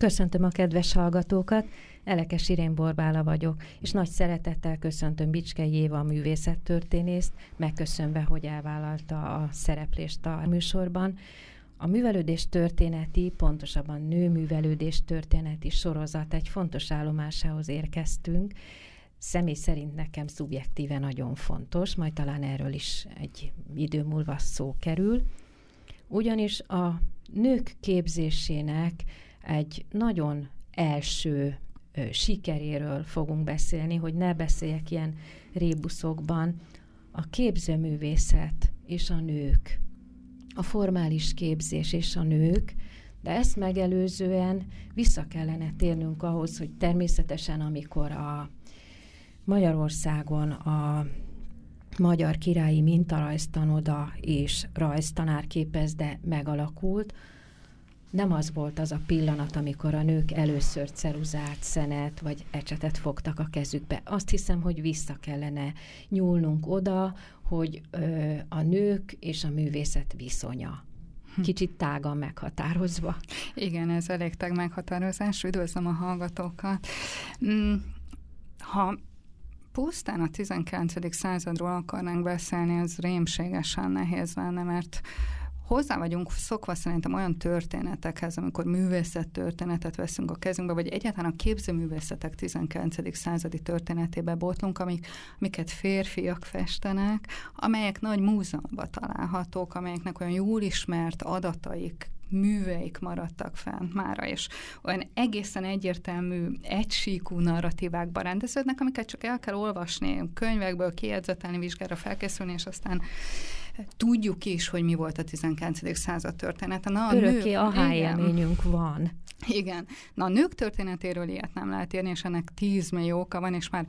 Köszöntöm a kedves hallgatókat, Elekes Irén Borbála vagyok, és nagy szeretettel köszöntöm Bicskei Éva a művészettörténészt, megköszönve, hogy elvállalta a szereplést a műsorban. A művelődés történeti, pontosabban nőművelődés történeti sorozat egy fontos állomásához érkeztünk. Személy szerint nekem szubjektíve nagyon fontos, majd talán erről is egy idő múlva szó kerül. Ugyanis a nők képzésének egy nagyon első ö, sikeréről fogunk beszélni, hogy ne beszéljek ilyen rébuszokban. A képzőművészet és a nők, a formális képzés és a nők, de ezt megelőzően vissza kellene térnünk ahhoz, hogy természetesen amikor a Magyarországon a Magyar Királyi Mintarajztanoda és rajztanárképezde megalakult, nem az volt az a pillanat, amikor a nők először ceruzát, szenet vagy ecsetet fogtak a kezükbe. Azt hiszem, hogy vissza kellene nyúlnunk oda, hogy ö, a nők és a művészet viszonya hm. kicsit tágan meghatározva. Igen, ez elég tág meghatározás. Üdvözlöm a hallgatókat. Mm, ha pusztán a 19. századról akarnánk beszélni, ez rémségesen nehéz lenne, mert hozzá vagyunk szokva szerintem olyan történetekhez, amikor művészet történetet veszünk a kezünkbe, vagy egyáltalán a képzőművészetek 19. századi történetébe botlunk, amik, amiket férfiak festenek, amelyek nagy múzeumban találhatók, amelyeknek olyan jól ismert adataik, műveik maradtak fent mára, és olyan egészen egyértelmű, egysíkú narratívákban rendeződnek, amiket csak el kell olvasni, könyvekből kijegyzetelni, vizsgára felkészülni, és aztán tudjuk is, hogy mi volt a 19. század története. Na, a Örökké a élményünk van. Igen. Na, a nők történetéről ilyet nem lehet írni, és ennek tíz millió oka van, és már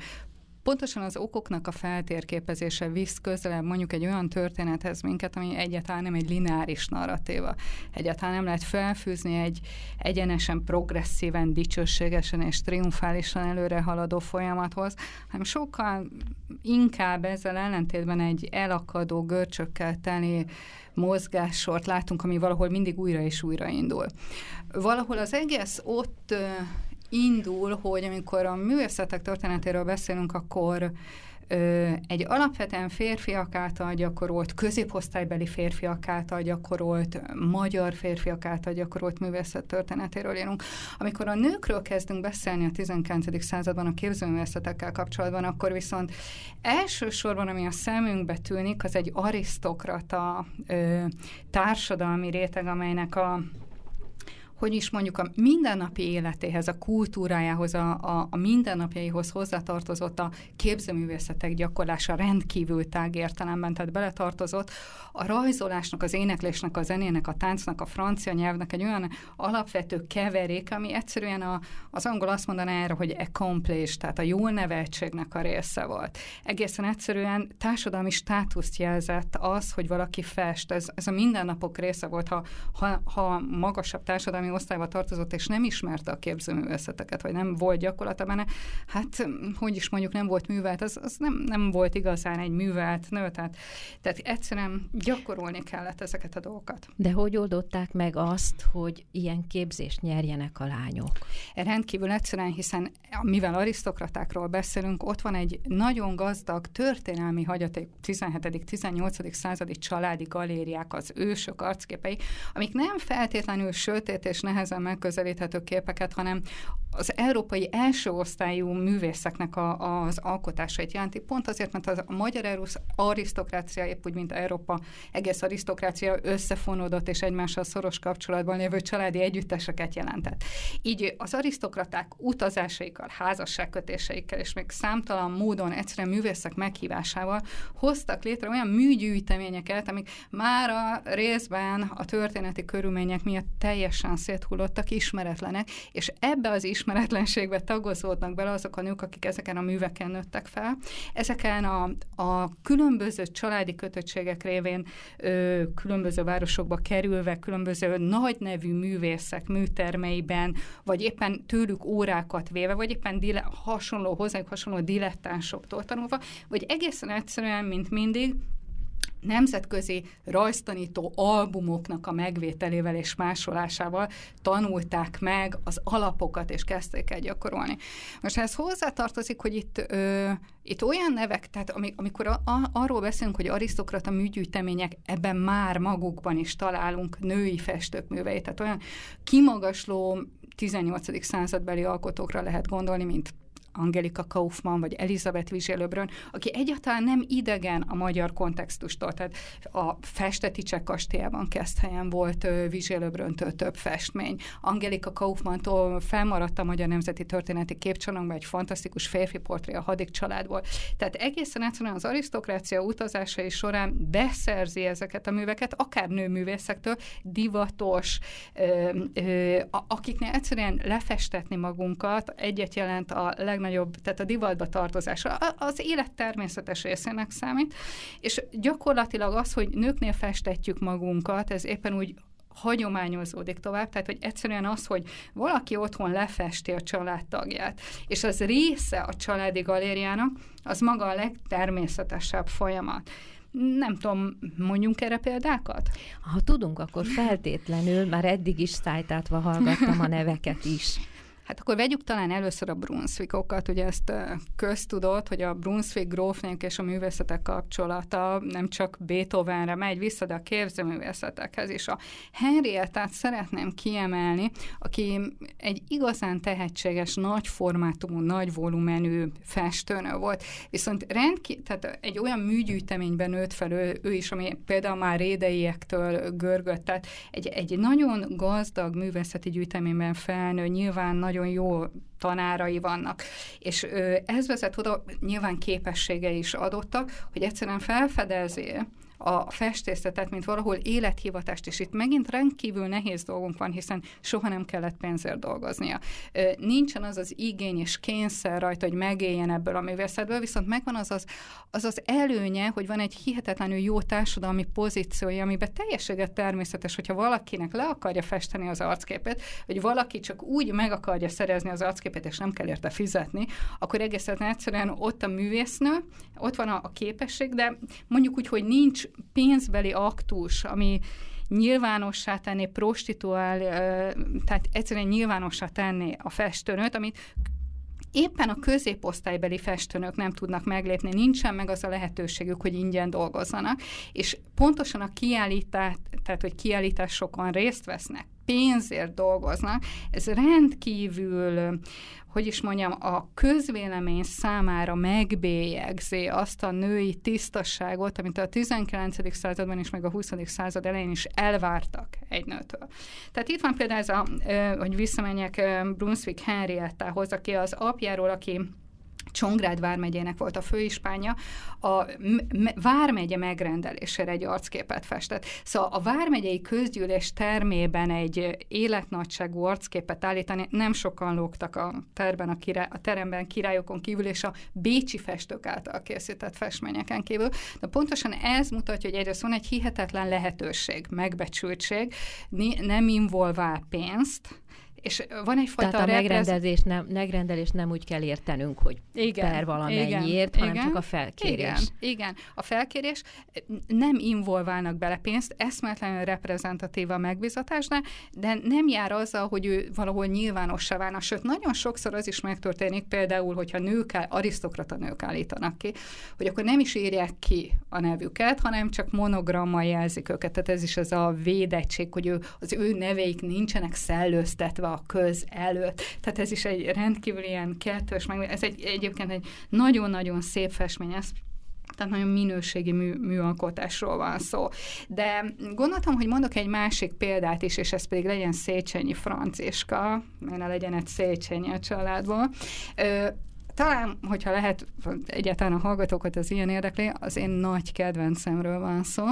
pontosan az okoknak a feltérképezése visz közelebb mondjuk egy olyan történethez minket, ami egyáltalán nem egy lineáris narratíva. Egyáltalán nem lehet felfűzni egy egyenesen, progresszíven, dicsőségesen és triumfálisan előre haladó folyamathoz, hanem sokkal inkább ezzel ellentétben egy elakadó, görcsökkel teli mozgássort látunk, ami valahol mindig újra és újra indul. Valahol az egész ott indul, hogy amikor a művészetek történetéről beszélünk, akkor egy alapvetően férfiak által gyakorolt, középosztálybeli férfiak által gyakorolt, magyar férfiak által gyakorolt művészet történetéről írunk. Amikor a nőkről kezdünk beszélni a 19. században a képzőművészetekkel kapcsolatban, akkor viszont elsősorban, ami a szemünkbe tűnik, az egy arisztokrata társadalmi réteg, amelynek a hogy is mondjuk a mindennapi életéhez, a kultúrájához, a, a, a mindennapjaihoz hozzátartozott a képzőművészetek gyakorlása rendkívül tág értelemben, tehát beletartozott a rajzolásnak, az éneklésnek, a zenének, a táncnak, a francia nyelvnek egy olyan alapvető keverék, ami egyszerűen a, az angol azt mondaná erre, hogy accomplished, tehát a jól neveltségnek a része volt. Egészen egyszerűen társadalmi státuszt jelzett az, hogy valaki fest. Ez, ez a mindennapok része volt, ha, ha, ha magasabb társadalmi osztályba tartozott, és nem ismerte a képzőművészeteket, vagy nem volt gyakorlata benne, hát hogy is mondjuk nem volt művelt, az, az nem, nem volt igazán egy művelt nő, tehát, tehát egyszerűen gyakorolni kellett ezeket a dolgokat. De hogy oldották meg azt, hogy ilyen képzést nyerjenek a lányok? Rendkívül egyszerűen, hiszen mivel arisztokratákról beszélünk, ott van egy nagyon gazdag történelmi hagyaték 17.-18. századi családi galériák, az ősök arcképei, amik nem feltétlenül sötét és nehezen megközelíthető képeket, hanem az európai első osztályú művészeknek a, az alkotásait jelenti. Pont azért, mert az, a magyar arisztokrácia, épp úgy, mint Európa egész arisztokrácia összefonódott és egymással szoros kapcsolatban lévő családi együtteseket jelentett. Így az arisztokraták utazásaikkal, házasságkötéseikkel és még számtalan módon egyszerűen művészek meghívásával hoztak létre olyan műgyűjteményeket, amik már a részben a történeti körülmények miatt teljesen széthullottak, ismeretlenek, és ebbe az ismeretlenségbe tagozódnak bele azok a nők, akik ezeken a műveken nőttek fel. Ezeken a, a különböző családi kötöttségek révén ö, különböző városokba kerülve, különböző nagy nevű művészek műtermeiben, vagy éppen tőlük órákat véve, vagy éppen dile, hasonló, hozzájuk hasonló dilettánsoktól tanulva, vagy egészen egyszerűen, mint mindig, nemzetközi rajztanító albumoknak a megvételével és másolásával tanulták meg az alapokat, és kezdték el gyakorolni. Most ez hozzátartozik, hogy itt, ö, itt olyan nevek, tehát amikor a, a, arról beszélünk, hogy arisztokrata műgyűjtemények, ebben már magukban is találunk női festők műveit, tehát olyan kimagasló 18. századbeli alkotókra lehet gondolni, mint Angelika Kaufmann vagy Elizabeth Vizsélöbrön, aki egyáltalán nem idegen a magyar kontextustól. Tehát a Festeticsek kastélyában helyen volt Vizsélöbröntől több festmény. Angelika Kaufmanntól felmaradt a Magyar Nemzeti Történeti Képcsarnokban egy fantasztikus férfi portré a hadik családból. Tehát egészen egyszerűen az arisztokrácia utazásai során beszerzi ezeket a műveket, akár nőművészektől, divatos, ö, ö, akiknél egyszerűen lefestetni magunkat egyet jelent a leg legnagyobb, tehát a divatba tartozása az élet természetes részének számít, és gyakorlatilag az, hogy nőknél festetjük magunkat, ez éppen úgy hagyományozódik tovább, tehát hogy egyszerűen az, hogy valaki otthon lefesti a családtagját, és az része a családi galériának, az maga a legtermészetesebb folyamat. Nem tudom, mondjunk erre példákat? Ha tudunk, akkor feltétlenül, már eddig is szájtátva hallgattam a neveket is. Hát akkor vegyük talán először a Brunswickokat, ugye ezt köztudott, hogy a Brunswick grófnék és a művészetek kapcsolata nem csak Beethovenre megy vissza, de a képzőművészetekhez is. A Henriettát szeretném kiemelni, aki egy igazán tehetséges, nagy formátumú, nagy volumenű festőnő volt, viszont rendkívül, tehát egy olyan műgyűjteményben nőtt fel ő, ő is, ami például már rédeiektől görgött, tehát egy, egy nagyon gazdag művészeti gyűjteményben felnő, nyilván nagyon nagyon jó tanárai vannak. És ez vezet oda, nyilván képessége is adottak, hogy egyszerűen felfedezi a festészetet, mint valahol élethivatást, és itt megint rendkívül nehéz dolgunk van, hiszen soha nem kellett pénzért dolgoznia. Nincsen az az igény és kényszer rajta, hogy megéljen ebből a művészetből, viszont megvan az az, az az előnye, hogy van egy hihetetlenül jó társadalmi pozíciója, amiben teljességet természetes, hogyha valakinek le akarja festeni az arcképét, hogy valaki csak úgy meg akarja szerezni az arcképét, és nem kell érte fizetni, akkor egészen egyszerűen ott a művésznő, ott van a, a képesség, de mondjuk úgy, hogy nincs pénzbeli aktus, ami nyilvánossá tenni, prostituál, tehát egyszerűen nyilvánossá tenni a festőnőt, amit éppen a középosztálybeli festőnök nem tudnak meglépni, nincsen meg az a lehetőségük, hogy ingyen dolgozzanak, és pontosan a kiállítás, tehát hogy kiállításokon részt vesznek, pénzért dolgoznak, ez rendkívül hogy is mondjam, a közvélemény számára megbélyegzi azt a női tisztasságot, amit a 19. században és meg a 20. század elején is elvártak egy nőtől. Tehát itt van például ez a, hogy visszamenjek Brunswick Henriettához, aki az apjáról, aki Csongrád vármegyének volt a főispánya, a vármegye megrendelésére egy arcképet festett. Szóval a vármegyei közgyűlés termében egy életnagyságú arcképet állítani nem sokan lógtak a, terben a, király, a teremben királyokon kívül, és a bécsi festők által készített festményeken kívül. De pontosan ez mutatja, hogy egyrészt van egy hihetetlen lehetőség, megbecsültség, nem involvál pénzt, és van egyfajta Tehát a megrendezés nem, megrendelés nem úgy kell értenünk, hogy igen, per valamennyiért, igen, hanem igen, csak a felkérés. Igen, igen, a felkérés nem involválnak bele pénzt, eszméletlenül reprezentatív a megbizatásnál, de nem jár azzal, hogy ő valahol nyilvánossá válna. Sőt, nagyon sokszor az is megtörténik, például, hogyha nők, arisztokrata nők állítanak ki, hogy akkor nem is írják ki a nevüket, hanem csak monogrammal jelzik őket. Tehát ez is az a védettség, hogy ő, az ő neveik nincsenek szellőztetve a köz előtt. Tehát ez is egy rendkívül ilyen kettős, meg ez egy, egyébként egy nagyon-nagyon szép festmény, ez tehát nagyon minőségi mű, műalkotásról van szó. De gondoltam, hogy mondok egy másik példát is, és ez pedig legyen Széchenyi Franciska, mert ne legyen egy Széchenyi a családból. Ö, talán, hogyha lehet egyáltalán a hallgatókat az ilyen érdekli, az én nagy kedvencemről van szó,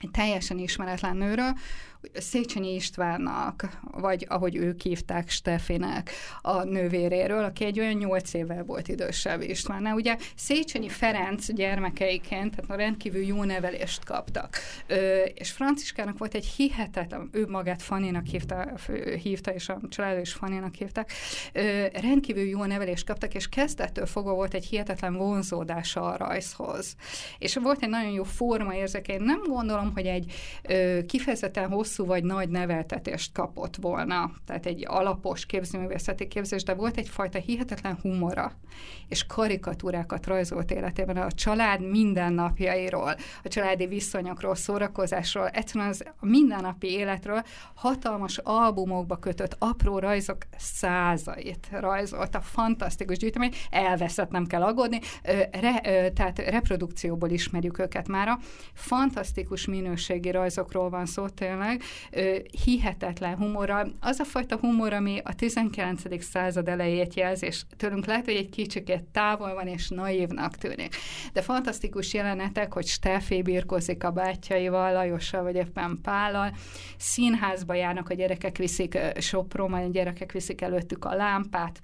egy teljesen ismeretlen nőről, Széchenyi Istvánnak, vagy ahogy ők hívták, Stefinek a nővéréről, aki egy olyan nyolc évvel volt idősebb Istvánnál. Ugye Széchenyi Ferenc gyermekeiként, tehát rendkívül jó nevelést kaptak. Ö, és Franciskának volt egy hihetetlen, ő magát Faninak hívta, hívta és a család is Faninak hívták, ö, rendkívül jó nevelést kaptak, és kezdettől fogva volt egy hihetetlen vonzódása a rajzhoz. És volt egy nagyon jó forma érzéke. Én nem gondolom, hogy egy ö, kifejezetten hosszú vagy nagy neveltetést kapott volna, tehát egy alapos képzőművészeti képzés, de volt egyfajta hihetetlen humora, és karikatúrákat rajzolt életében a család mindennapjairól, a családi viszonyokról, szórakozásról, egyszerűen az mindennapi életről hatalmas albumokba kötött apró rajzok százait rajzolt. A fantasztikus gyűjtemény, elveszett, nem kell aggódni, re, tehát reprodukcióból ismerjük őket mára. Fantasztikus minőségi rajzokról van szó tényleg, hihetetlen humorral. Az a fajta humor, ami a 19. század elejét jelzi, és tőlünk lehet, hogy egy kicsikét távol van és naívnak tűnik. De fantasztikus jelenetek, hogy Steffi birkozik a bátyjaival, Lajossal vagy éppen Pállal, színházba járnak, a gyerekek viszik Sopron, a gyerekek viszik előttük a lámpát,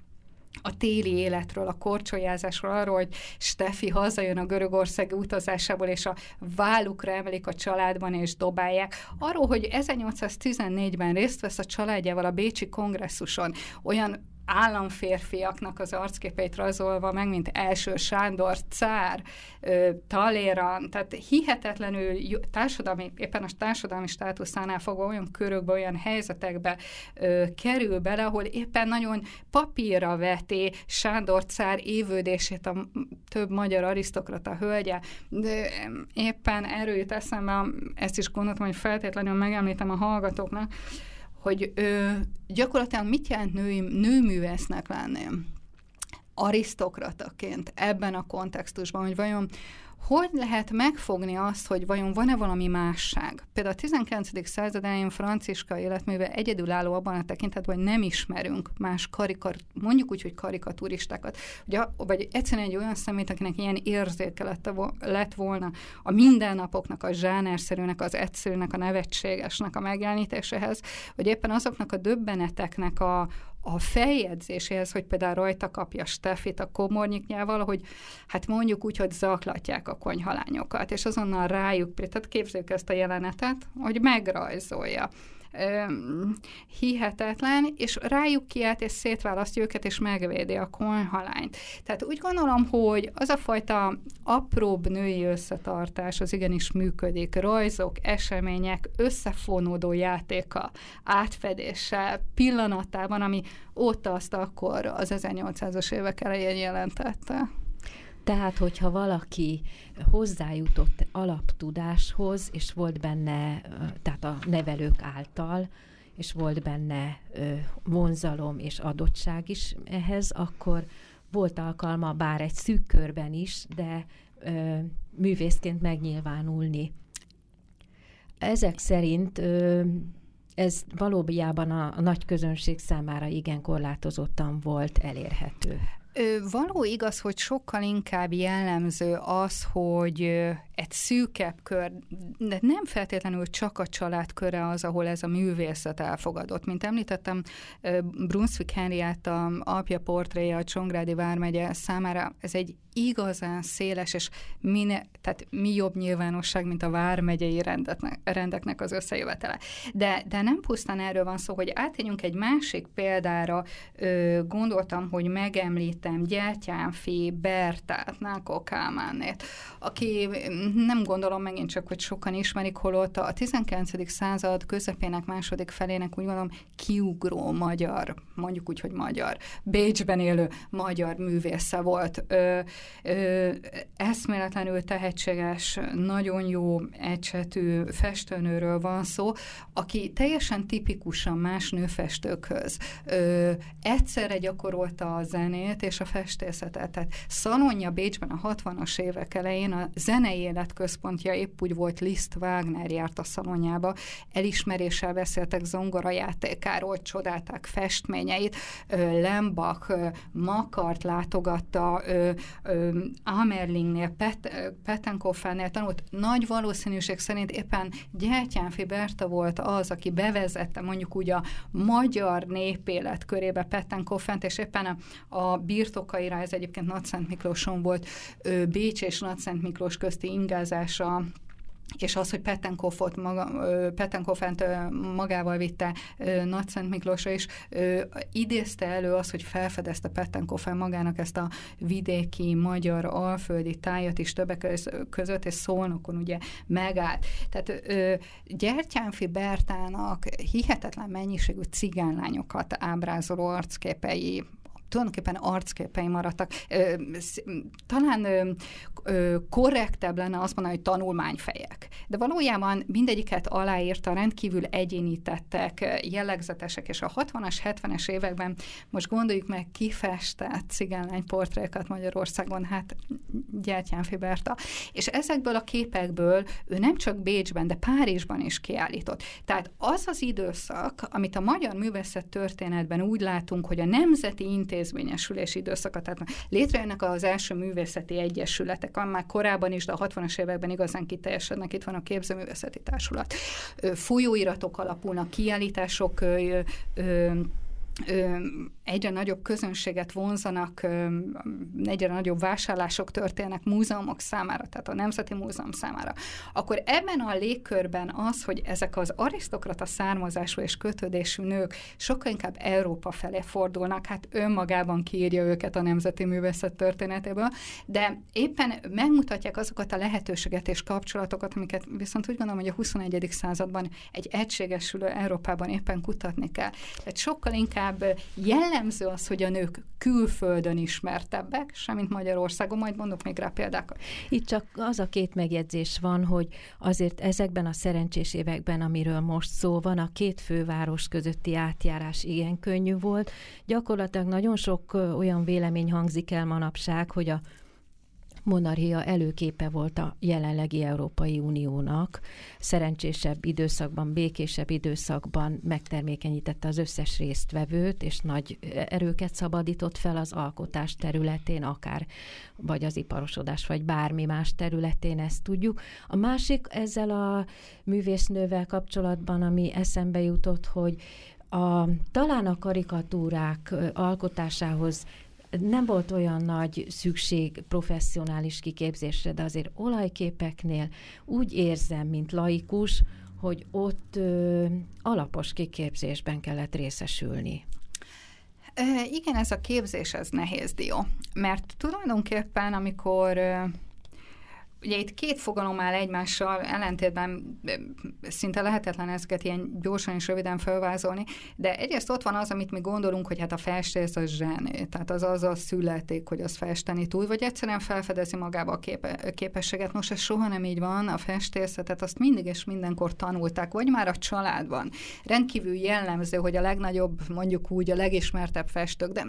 a téli életről, a korcsolyázásról, arról, hogy Steffi hazajön a görögországi utazásából, és a vállukra emelik a családban, és dobálják. Arról, hogy 1814-ben részt vesz a családjával a Bécsi kongresszuson, olyan államférfiaknak az arcképeit rajzolva meg, mint első Sándor, Cár, Taléran, tehát hihetetlenül társadalmi, éppen a társadalmi státuszánál fogva olyan körökbe, olyan helyzetekbe ö, kerül bele, ahol éppen nagyon papírra veti Sándor Cár évődését a több magyar arisztokrata hölgye, de éppen erről jut eszembe, ezt is gondoltam, hogy feltétlenül megemlítem a hallgatóknak, hogy ö, gyakorlatilag mit jelent női, nőművésznek lenni? Arisztokrataként ebben a kontextusban, hogy vajon hogy lehet megfogni azt, hogy vajon van-e valami másság? Például a 19. század elején Franciska életműve egyedülálló abban a tekintetben, hogy nem ismerünk más karikar, mondjuk úgy, hogy karikaturistákat, vagy, vagy egyszerűen egy olyan szemét, akinek ilyen érzéke lett, volna a mindennapoknak, a zsánerszerűnek, az egyszerűnek, a nevetségesnek a megjelenítéséhez, hogy éppen azoknak a döbbeneteknek a, a feljegyzéséhez, hogy például rajta kapja Steffit a komornyiknyával, hogy hát mondjuk úgy, hogy zaklatják a konyhalányokat, és azonnal rájuk, tehát képzeljük ezt a jelenetet, hogy megrajzolja hihetetlen, és rájuk kiállt, és szétválasztja őket, és megvédi a konyhalányt. Tehát úgy gondolom, hogy az a fajta apróbb női összetartás az igenis működik. Rajzok, események, összefonódó játéka, átfedése pillanatában, ami óta azt akkor az 1800-as évek elején jelentette. Tehát, hogyha valaki hozzájutott alaptudáshoz, és volt benne, tehát a nevelők által, és volt benne vonzalom és adottság is ehhez, akkor volt alkalma, bár egy szűk körben is, de ö, művészként megnyilvánulni. Ezek szerint ez valójában a, a nagy közönség számára igen korlátozottan volt elérhető. Való igaz, hogy sokkal inkább jellemző az, hogy egy szűkebb kör, de nem feltétlenül csak a család köre az, ahol ez a művészet elfogadott. Mint említettem, Brunswick Henrietta apja portréja a Csongrádi vármegye számára ez egy igazán széles, és mine, tehát mi jobb nyilvánosság, mint a vármegyei rendetnek, rendeknek az összejövetele. De, de nem pusztán erről van szó, hogy átérjünk egy másik példára, ö, gondoltam, hogy megemlítem Gyertyánfi Bertát, Náko Kálmánét, aki nem gondolom megint csak, hogy sokan ismerik, holott a 19. század közepének második felének úgy gondolom kiugró magyar, mondjuk úgy, hogy magyar, Bécsben élő magyar művésze volt. Ö, ö, eszméletlenül tehetséges, nagyon jó ecsetű festőnőről van szó, aki teljesen tipikusan más nőfestőkhöz. Ö, egyszerre gyakorolta a zenét és a festészetet. Tehát Szalonja Bécsben a 60-as évek elején a zenei életközpontja épp úgy volt Liszt Wagner járt a szalonjába, elismeréssel beszéltek zongorajátékáról, csodálták festményeit, Lembach Makart látogatta, Amerlingnél, Pet, Pettenkoffánél tanult, nagy valószínűség szerint éppen Gyertyánfi Berta volt az, aki bevezette mondjuk úgy a magyar népélet körébe Pettenkoffent, és éppen a, a birtokaira, ez egyébként Nagyszent Miklóson volt, Bécs és Nagyszent Miklós közti ingázása és az, hogy Pettenkoffot maga, Pettenkoffent magával vitte Nagyszent Miklósra is, idézte elő az, hogy felfedezte Pettenkoffen magának ezt a vidéki, magyar, alföldi tájat is többek között, és Szolnokon ugye megállt. Tehát Gyertyánfi Bertának hihetetlen mennyiségű cigánlányokat ábrázoló arcképei tulajdonképpen arcképei maradtak. Talán korrektebb lenne azt mondani, hogy tanulmányfejek. De valójában mindegyiket aláírta, rendkívül egyénítettek, jellegzetesek, és a 60-as, 70-es években most gondoljuk meg, kifestett cigánlány portrékat Magyarországon, hát Gyertyánfi Berta. És ezekből a képekből ő nem csak Bécsben, de Párizsban is kiállított. Tehát az az időszak, amit a magyar művészet történetben úgy látunk, hogy a Nemzeti Intézményesülés időszaka, tehát létrejönnek az első művészeti egyesületek, már korábban is, de a 60-as években igazán kiteljesednek. Itt van a Képzőművészeti Társulat. Folyóiratok alapulnak, kiállítások, egyre nagyobb közönséget vonzanak, egyre nagyobb vásárlások történnek múzeumok számára, tehát a Nemzeti Múzeum számára, akkor ebben a légkörben az, hogy ezek az arisztokrata származású és kötődésű nők sokkal inkább Európa felé fordulnak, hát önmagában kiírja őket a Nemzeti Művészet történetéből, de éppen megmutatják azokat a lehetőséget és kapcsolatokat, amiket viszont úgy gondolom, hogy a 21. században egy egységesülő Európában éppen kutatni kell. Tehát sokkal inkább jellemző az, hogy a nők külföldön ismertebbek, semmint Magyarországon, majd mondok még rá példákat. Itt csak az a két megjegyzés van, hogy azért ezekben a szerencsés években, amiről most szó van, a két főváros közötti átjárás igen könnyű volt. Gyakorlatilag nagyon sok olyan vélemény hangzik el manapság, hogy a monarchia előképe volt a jelenlegi Európai Uniónak. Szerencsésebb időszakban, békésebb időszakban megtermékenyítette az összes résztvevőt, és nagy erőket szabadított fel az alkotás területén, akár vagy az iparosodás, vagy bármi más területén, ezt tudjuk. A másik ezzel a művésznővel kapcsolatban, ami eszembe jutott, hogy a, talán a karikatúrák alkotásához nem volt olyan nagy szükség professzionális kiképzésre, de azért olajképeknél úgy érzem, mint laikus, hogy ott ö, alapos kiképzésben kellett részesülni. Igen, ez a képzés, ez nehéz dió, mert tulajdonképpen, amikor Ugye itt két fogalom áll egymással, ellentétben szinte lehetetlen ezeket ilyen gyorsan és röviden felvázolni, de egyrészt ott van az, amit mi gondolunk, hogy hát a festés az zsené, tehát az az a születik, hogy az festeni tud, vagy egyszerűen felfedezi magába a képe, képességet. Most ez soha nem így van, a festészetet azt mindig és mindenkor tanulták, vagy már a családban. Rendkívül jellemző, hogy a legnagyobb, mondjuk úgy a legismertebb festők, de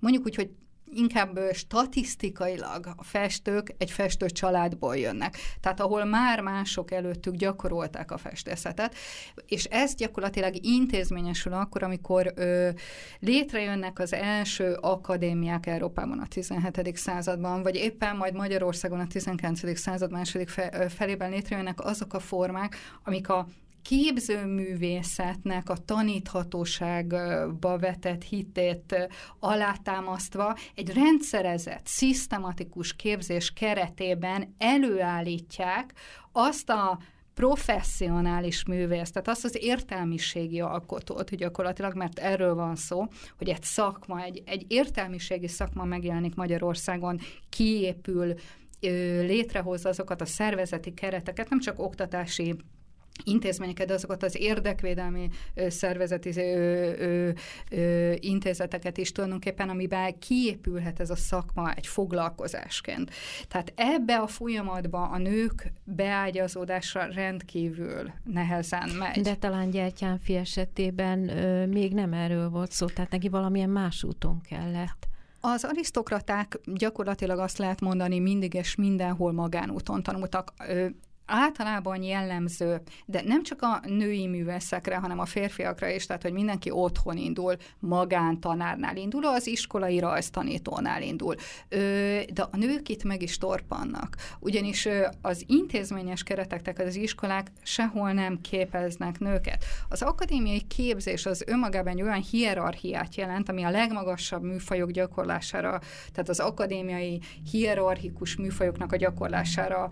mondjuk úgy, hogy inkább statisztikailag a festők egy festő családból jönnek. Tehát ahol már mások előttük gyakorolták a festészetet, és ez gyakorlatilag intézményesül akkor, amikor ö, létrejönnek az első akadémiák Európában a 17. században, vagy éppen majd Magyarországon a 19. század második fe, felében létrejönnek azok a formák, amik a képzőművészetnek a taníthatóságba vetett hitét alátámasztva egy rendszerezett, szisztematikus képzés keretében előállítják azt a professzionális művész, tehát azt az értelmiségi alkotót, hogy gyakorlatilag, mert erről van szó, hogy egy szakma, egy, egy értelmiségi szakma megjelenik Magyarországon, kiépül, létrehozza azokat a szervezeti kereteket, nem csak oktatási intézményeket, azokat az érdekvédelmi szervezeti ö, ö, ö, intézeteket is tulajdonképpen, amiben kiépülhet ez a szakma egy foglalkozásként. Tehát ebbe a folyamatba a nők beágyazódása rendkívül nehezen megy. De talán Gyertyánfi esetében ö, még nem erről volt szó, tehát neki valamilyen más úton kellett. Az arisztokraták gyakorlatilag azt lehet mondani, mindig és mindenhol magánúton tanultak általában jellemző, de nem csak a női művészekre, hanem a férfiakra is, tehát hogy mindenki otthon indul, magántanárnál indul, az iskolai rajztanítónál indul. De a nők itt meg is torpannak, ugyanis az intézményes keretek, tehát az iskolák sehol nem képeznek nőket. Az akadémiai képzés az önmagában egy olyan hierarchiát jelent, ami a legmagasabb műfajok gyakorlására, tehát az akadémiai hierarchikus műfajoknak a gyakorlására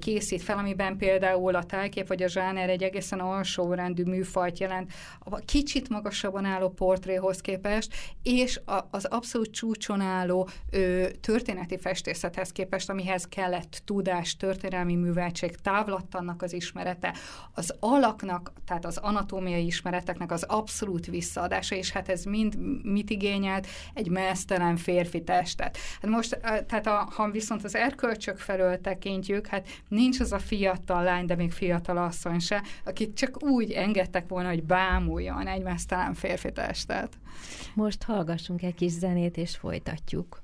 készít fel, ami amiben például a tájkép vagy a zsáner egy egészen alsórendű műfajt jelent, a kicsit magasabban álló portréhoz képest, és a, az abszolút csúcson álló ö, történeti festészethez képest, amihez kellett tudás, történelmi műveltség, távlattannak az ismerete, az alaknak, tehát az anatómiai ismereteknek az abszolút visszaadása, és hát ez mind mit igényelt? Egy mesztelen férfi testet. Hát most, tehát a, ha viszont az erkölcsök felől tekintjük, hát nincs az a fia, fiatal lány, de még fiatal asszony se, akit csak úgy engedtek volna, hogy bámuljon egy mesztelen férfi testet. Most hallgassunk egy kis zenét, és folytatjuk.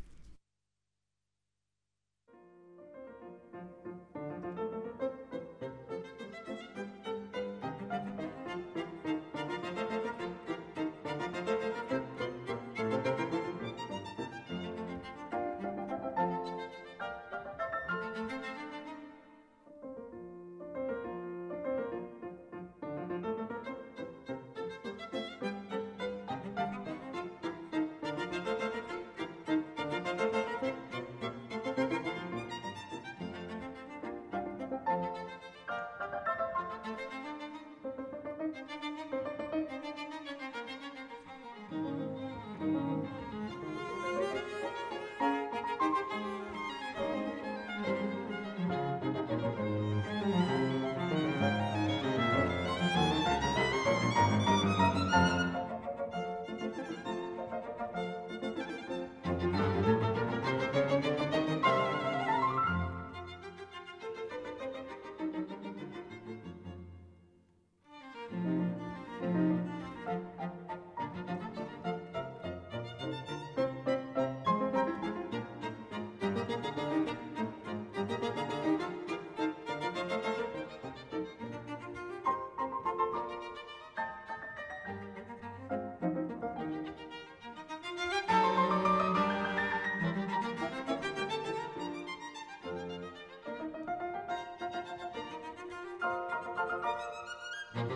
Thank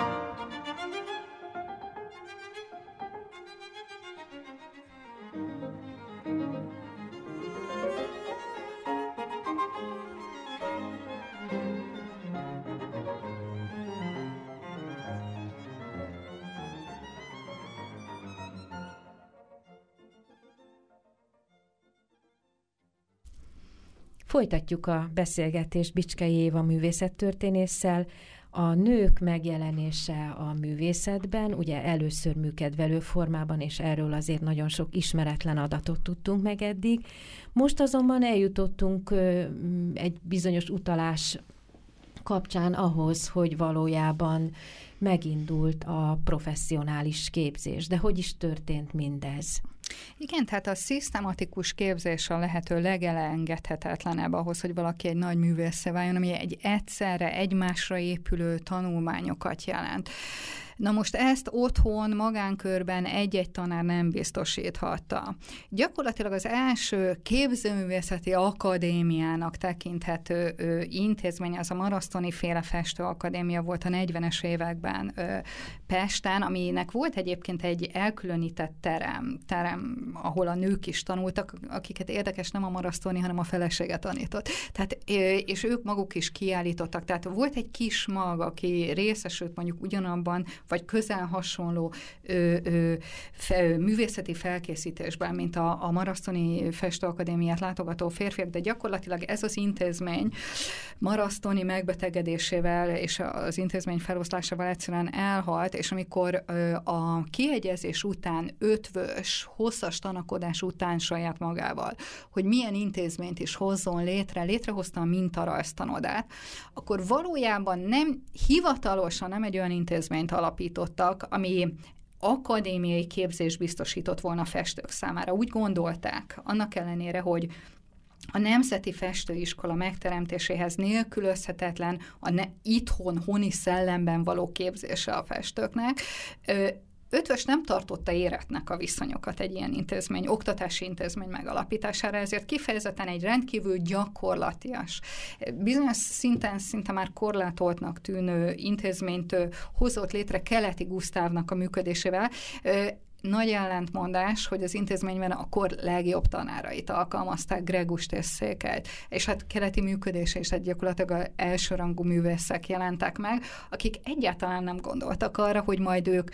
you. Folytatjuk a beszélgetést Bicskei Éva művészettörténésszel. A nők megjelenése a művészetben, ugye először műkedvelő formában, és erről azért nagyon sok ismeretlen adatot tudtunk meg eddig. Most azonban eljutottunk egy bizonyos utalás kapcsán ahhoz, hogy valójában megindult a professzionális képzés. De hogy is történt mindez? Igen, tehát a szisztematikus képzés a lehető legelengedhetetlenebb ahhoz, hogy valaki egy nagy művésze váljon, ami egy egyszerre egymásra épülő tanulmányokat jelent. Na most ezt otthon, magánkörben egy-egy tanár nem biztosíthatta. Gyakorlatilag az első képzőművészeti akadémiának tekinthető ö, intézmény, az a Marasztoni féle festőakadémia volt a 40-es években ö, Pesten, aminek volt egyébként egy elkülönített terem, terem, ahol a nők is tanultak, akiket érdekes nem a Marasztoni, hanem a felesége tanított. Tehát, és ők maguk is kiállítottak. Tehát volt egy kis mag, aki részesült mondjuk ugyanabban vagy közel hasonló ö, ö, fe, művészeti felkészítésben, mint a, a Marasztoni Festőakadémiát látogató férfiak, de gyakorlatilag ez az intézmény Marasztoni megbetegedésével és az intézmény feloszlásával egyszerűen elhalt, és amikor ö, a kiegyezés után ötvös, hosszas tanakodás után saját magával, hogy milyen intézményt is hozzon létre, létrehozta a mintarajztanodát, akkor valójában nem hivatalosan nem egy olyan intézményt alapít alapítottak, ami akadémiai képzés biztosított volna festők számára. Úgy gondolták, annak ellenére, hogy a Nemzeti Festőiskola megteremtéséhez nélkülözhetetlen a ne, itthon, honi szellemben való képzése a festőknek. Ötvös nem tartotta éretnek a viszonyokat egy ilyen intézmény, oktatási intézmény megalapítására, ezért kifejezetten egy rendkívül gyakorlatias, bizonyos szinten szinte már korlátoltnak tűnő intézményt hozott létre Keleti Gusztávnak a működésével nagy ellentmondás, hogy az intézményben a kor legjobb tanárait alkalmazták, Gregust és Székelyt, és hát keleti működése is egy gyakorlatilag elsőrangú művészek jelentek meg, akik egyáltalán nem gondoltak arra, hogy majd ők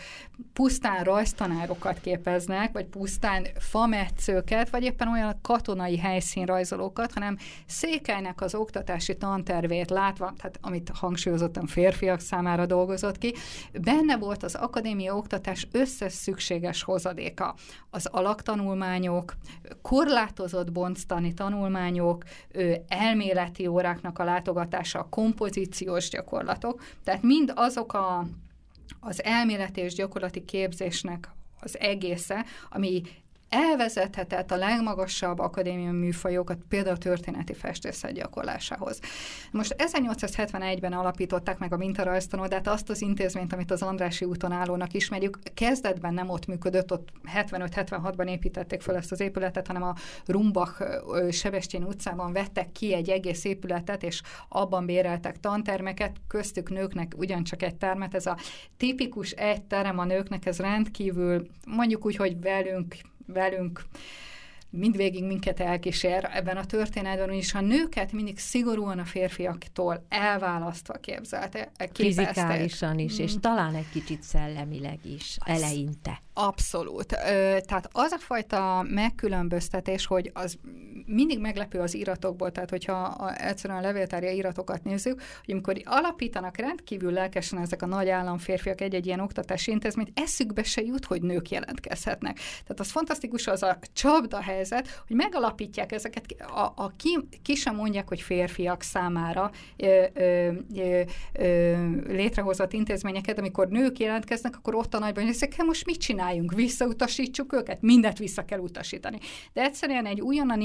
pusztán rajztanárokat képeznek, vagy pusztán fametszőket, vagy éppen olyan katonai helyszínrajzolókat, hanem Székelynek az oktatási tantervét látva, tehát amit hangsúlyozottan férfiak számára dolgozott ki, benne volt az akadémia oktatás összes szükséges hozadéka. Az alaktanulmányok, korlátozott bonctani tanulmányok, elméleti óráknak a látogatása, a kompozíciós gyakorlatok, tehát mind azok a, az elméleti és gyakorlati képzésnek az egésze, ami elvezethetett a legmagasabb akadémiai műfajokat, például a történeti festészet gyakorlásához. Most 1871-ben alapították meg a mintarajztanodát, azt az intézményt, amit az Andrási úton állónak ismerjük. Kezdetben nem ott működött, ott 75-76-ban építették fel ezt az épületet, hanem a Rumbach Sebestyén utcában vettek ki egy egész épületet, és abban béreltek tantermeket, köztük nőknek ugyancsak egy termet. Ez a tipikus egy terem a nőknek, ez rendkívül, mondjuk úgy, hogy velünk velünk mindvégig minket elkísér ebben a történetben, és a nőket mindig szigorúan a férfiaktól elválasztva képzelte. Fizikálisan is, és mm. talán egy kicsit szellemileg is, az eleinte. Abszolút. Tehát az a fajta megkülönböztetés, hogy az mindig meglepő az iratokból, tehát hogyha a, egyszerűen a levéltárja iratokat nézzük, hogy amikor alapítanak rendkívül lelkesen ezek a nagy államférfiak egy-egy ilyen oktatási intézményt, eszükbe se jut, hogy nők jelentkezhetnek. Tehát az fantasztikus az a csapda helyzet, hogy megalapítják ezeket, a, a ki, ki sem mondják, hogy férfiak számára ö, ö, ö, létrehozott intézményeket, amikor nők jelentkeznek, akkor ott a nagyban, hogy ezekkel most mit csináljunk, visszautasítsuk őket, mindent vissza kell utasítani. De egyszerűen egy újonnan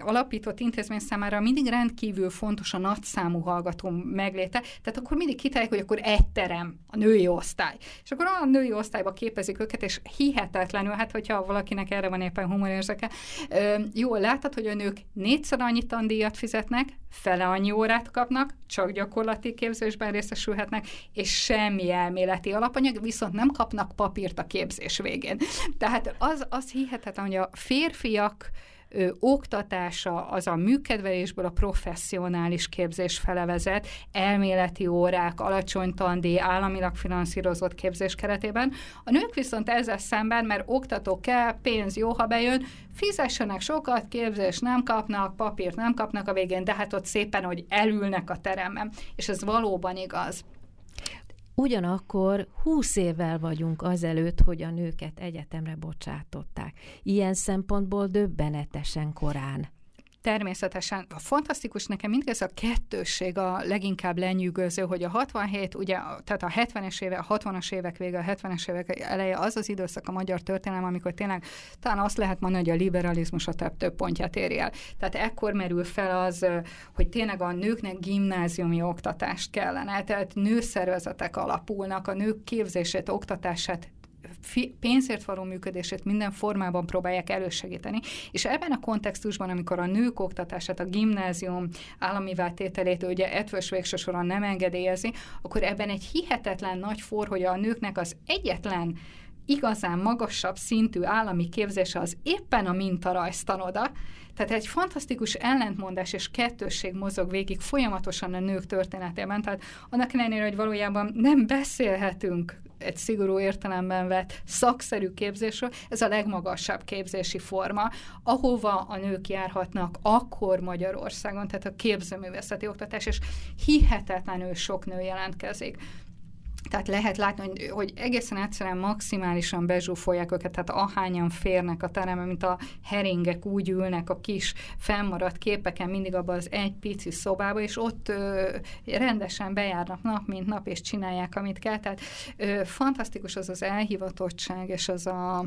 alapított intézmény számára mindig rendkívül fontos a nagyszámú hallgató megléte, tehát akkor mindig kitálják, hogy akkor egy terem, a női osztály. És akkor a női osztályba képezik őket, és hihetetlenül, hát hogyha valakinek erre van éppen humorérzeke, jól látod, hogy a nők négyszer annyi tandíjat fizetnek, fele annyi órát kapnak, csak gyakorlati képzésben részesülhetnek, és semmi elméleti alapanyag, viszont nem kapnak papírt a képzés végén. Tehát az, az hihetetlen, hogy a férfiak ö, oktatása az a műkedvelésből a professzionális képzés fele vezet, elméleti órák, alacsony tandíj, államilag finanszírozott képzés keretében. A nők viszont ezzel szemben, mert oktató kell, pénz jó, ha bejön, fizessenek sokat, képzést nem kapnak, papírt nem kapnak a végén, de hát ott szépen, hogy elülnek a teremben. És ez valóban igaz. Ugyanakkor 20 évvel vagyunk azelőtt, hogy a nőket egyetemre bocsátották. Ilyen szempontból döbbenetesen korán. Természetesen a fantasztikus nekem mindez a kettősség a leginkább lenyűgöző, hogy a 67, ugye, tehát a 70-es évek, a 60-as évek vége, a 70-es évek eleje az az időszak a magyar történelem, amikor tényleg talán azt lehet mondani, hogy a liberalizmus a több, több pontját éri el. Tehát ekkor merül fel az, hogy tényleg a nőknek gimnáziumi oktatást kellene, tehát nőszervezetek alapulnak, a nők képzését, oktatását pénzért való működését minden formában próbálják elősegíteni, és ebben a kontextusban, amikor a nők oktatását, a gimnázium állami tételét ugye etvös végső nem engedélyezi, akkor ebben egy hihetetlen nagy for, hogy a nőknek az egyetlen igazán magasabb szintű állami képzése az éppen a mintarajztanoda, tehát egy fantasztikus ellentmondás és kettősség mozog végig folyamatosan a nők történetében, tehát annak ellenére, hogy valójában nem beszélhetünk egy szigorú értelemben vett szakszerű képzésről, ez a legmagasabb képzési forma, ahova a nők járhatnak akkor Magyarországon, tehát a képzőművészeti oktatás, és hihetetlenül sok nő jelentkezik. Tehát lehet látni, hogy, hogy egészen egyszerűen maximálisan bezsúfolják őket, tehát ahányan férnek a terembe, mint a heringek úgy ülnek a kis fennmaradt képeken mindig abban az egy pici szobába, és ott ö, rendesen bejárnak nap, mint nap, és csinálják, amit kell. Tehát ö, fantasztikus az az elhivatottság, és az a,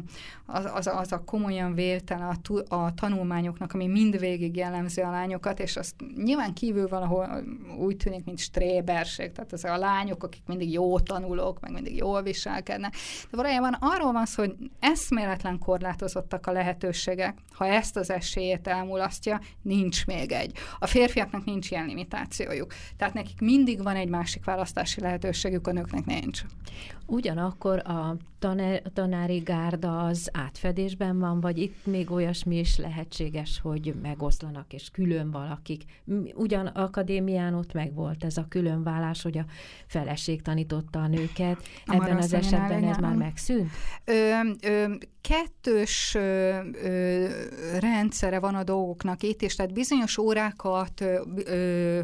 az, az, az a komolyan véltel a, a tanulmányoknak, ami mindvégig jellemzi a lányokat, és azt nyilván kívül valahol úgy tűnik, mint stréberség, tehát az a lányok, akik mindig jót tanulók, meg mindig jól viselkednek. De valójában arról van szó, hogy eszméletlen korlátozottak a lehetőségek. Ha ezt az esélyét elmulasztja, nincs még egy. A férfiaknak nincs ilyen limitációjuk. Tehát nekik mindig van egy másik választási lehetőségük, a nőknek nincs. Ugyanakkor a tanári gárda az átfedésben van, vagy itt még olyasmi is lehetséges, hogy megoszlanak, és külön valakik. Ugyan akadémián ott meg volt ez a különvállás, hogy a feleség tanította a nőket. A Ebben az esetben ez már megszűnt? Ö, ö, kettős ö, ö, rendszere van a dolgoknak itt, és tehát bizonyos órákat ö, ö,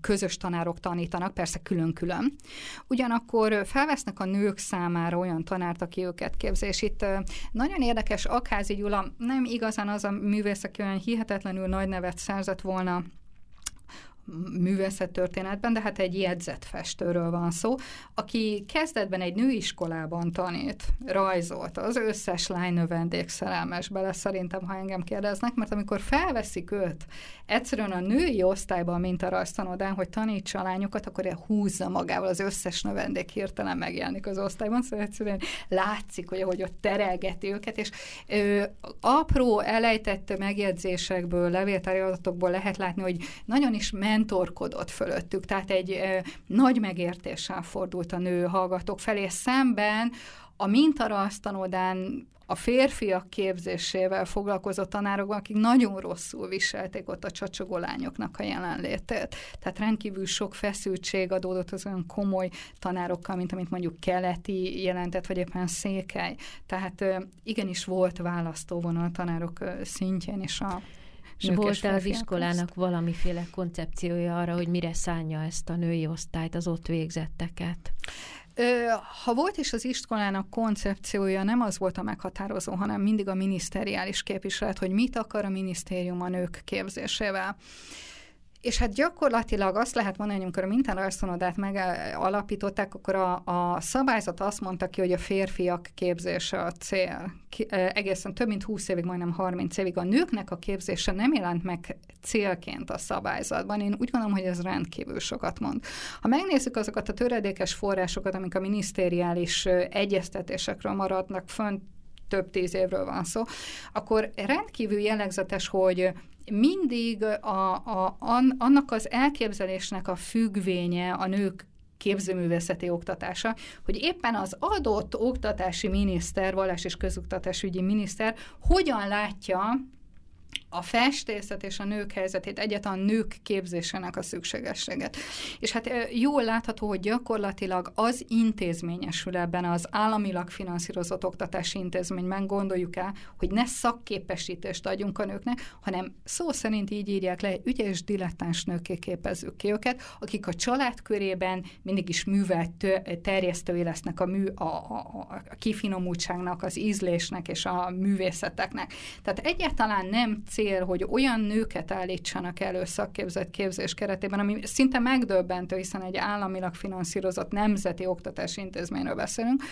közös tanárok tanítanak, persze külön-külön. Ugyanakkor felvesznek a nők számára olyan tanárt, aki őket képzi, és itt nagyon érdekes, Akházi Gyula nem igazán az a művész, aki olyan hihetetlenül nagy nevet szerzett volna művészettörténetben, de hát egy jegyzett festőről van szó, aki kezdetben egy nőiskolában tanít, rajzolt, az összes lány növendék szerelmes bele, szerintem, ha engem kérdeznek, mert amikor felveszik őt egyszerűen a női osztályban, mint a rajztanodán, hogy tanítsa a lányokat, akkor húzza magával az összes növendék hirtelen megjelenik az osztályban, szóval egyszerűen látszik, hogy ahogy ott terelgeti őket, és ö, apró elejtett megjegyzésekből, levéltári adatokból lehet látni, hogy nagyon is meg mentorkodott fölöttük, tehát egy nagy megértéssel fordult a nő hallgatók felé szemben, a mintarasztanodán a férfiak képzésével foglalkozó tanárok, akik nagyon rosszul viselték ott a csacsogó lányoknak a jelenlétét. Tehát rendkívül sok feszültség adódott az olyan komoly tanárokkal, mint amit mondjuk keleti jelentett, vagy éppen székely. Tehát igenis volt választóvonal a tanárok szintjén, és a volt-e az iskolának között? valamiféle koncepciója arra, hogy mire szánja ezt a női osztályt, az ott végzetteket? Ha volt is az iskolának koncepciója, nem az volt a meghatározó, hanem mindig a miniszteriális képviselet, hogy mit akar a minisztérium a nők képzésével. És hát gyakorlatilag azt lehet mondani, hogy amikor a mintárajztanodát megalapították, akkor a, a szabályzat azt mondta ki, hogy a férfiak képzése a cél. Ki, egészen több mint 20 évig, majdnem 30 évig a nőknek a képzése nem jelent meg célként a szabályzatban. Én úgy gondolom, hogy ez rendkívül sokat mond. Ha megnézzük azokat a töredékes forrásokat, amik a minisztériális egyeztetésekről maradnak fönt, több tíz évről van szó, akkor rendkívül jellegzetes, hogy mindig a, a, an, annak az elképzelésnek a függvénye a nők képzőművészeti oktatása, hogy éppen az adott oktatási miniszter, vallás és közoktatásügyi miniszter hogyan látja a festészet és a nők helyzetét, a nők képzésének a szükségességet. És hát jól látható, hogy gyakorlatilag az intézményesül ebben az államilag finanszírozott oktatási intézményben gondoljuk el, hogy ne szakképesítést adjunk a nőknek, hanem szó szerint így írják le, ügyes dilettáns nőké képezzük ki őket, akik a család körében mindig is művelt, terjesztői lesznek a, mű, a, a, a kifinomultságnak, az ízlésnek és a művészeteknek. Tehát egyáltalán nem cél cél, hogy olyan nőket állítsanak elő szakképzett képzés keretében, ami szinte megdöbbentő, hiszen egy államilag finanszírozott nemzeti oktatási intézményről beszélünk,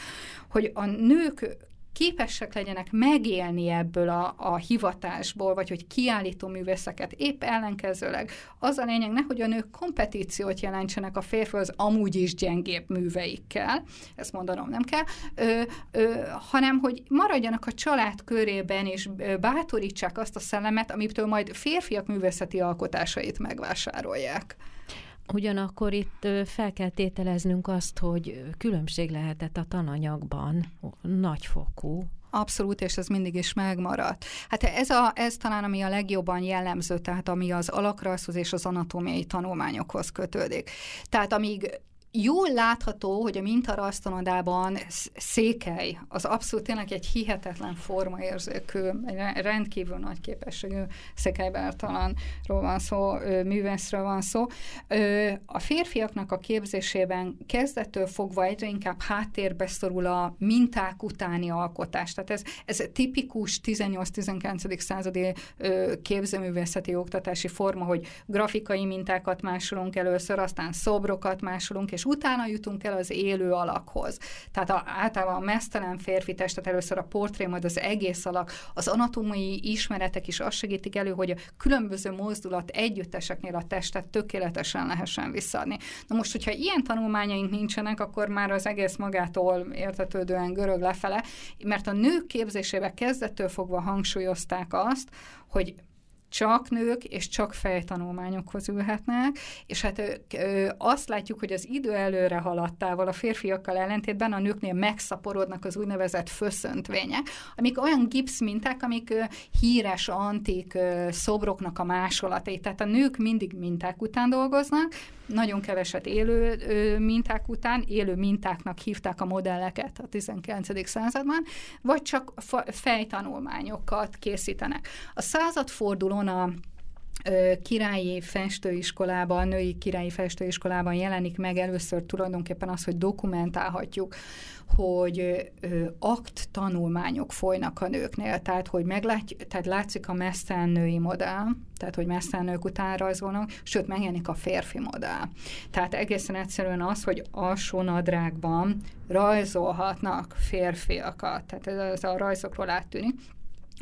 hogy a nők képesek legyenek megélni ebből a, a hivatásból, vagy hogy kiállító művészeket, épp ellenkezőleg. Az a lényeg, nehogy a nők kompetíciót jelentsenek a férfi az amúgy is gyengébb műveikkel, ezt mondanom nem kell, ö, ö, hanem hogy maradjanak a család körében, és bátorítsák azt a szellemet, amitől majd férfiak művészeti alkotásait megvásárolják. Ugyanakkor itt fel kell tételeznünk azt, hogy különbség lehetett a tananyagban, nagyfokú, Abszolút, és ez mindig is megmaradt. Hát ez, a, ez talán ami a legjobban jellemző, tehát ami az alakrajzhoz és az anatómiai tanulmányokhoz kötődik. Tehát amíg jól látható, hogy a mintarasztanodában székely, az abszolút tényleg egy hihetetlen formaérzékű, egy rendkívül nagy képességű Székely Bertalanról van szó, művészről van szó. A férfiaknak a képzésében kezdettől fogva egyre inkább háttérbe szorul a minták utáni alkotás. Tehát ez, ez tipikus 18-19. századi képzőművészeti oktatási forma, hogy grafikai mintákat másolunk először, aztán szobrokat másolunk, és utána jutunk el az élő alakhoz. Tehát a, általában a mesztelen férfi testet először a portré, majd az egész alak, az anatómiai ismeretek is azt segítik elő, hogy a különböző mozdulat együtteseknél a testet tökéletesen lehessen visszaadni. Na most, hogyha ilyen tanulmányaink nincsenek, akkor már az egész magától értetődően görög lefele, mert a nők képzésébe kezdettől fogva hangsúlyozták azt, hogy csak nők és csak fejtanulmányokhoz ülhetnek, és hát ö, azt látjuk, hogy az idő előre haladtával a férfiakkal ellentétben a nőknél megszaporodnak az úgynevezett föszöntvények, amik olyan gipszminták, amik ö, híres antik ö, szobroknak a másolatai. Tehát a nők mindig minták után dolgoznak, nagyon keveset élő minták után, élő mintáknak hívták a modelleket a 19. században, vagy csak fejtanulmányokat készítenek. A századfordulón a királyi festőiskolában, női királyi festőiskolában jelenik meg először tulajdonképpen az, hogy dokumentálhatjuk, hogy akt tanulmányok folynak a nőknél, tehát hogy meglátjuk, tehát látszik a mesztelen női modell, tehát hogy mesztelen nők után rajzolnak, sőt megjelenik a férfi modell. Tehát egészen egyszerűen az, hogy alsó nadrágban rajzolhatnak férfiakat, tehát ez a rajzokról áttűnik.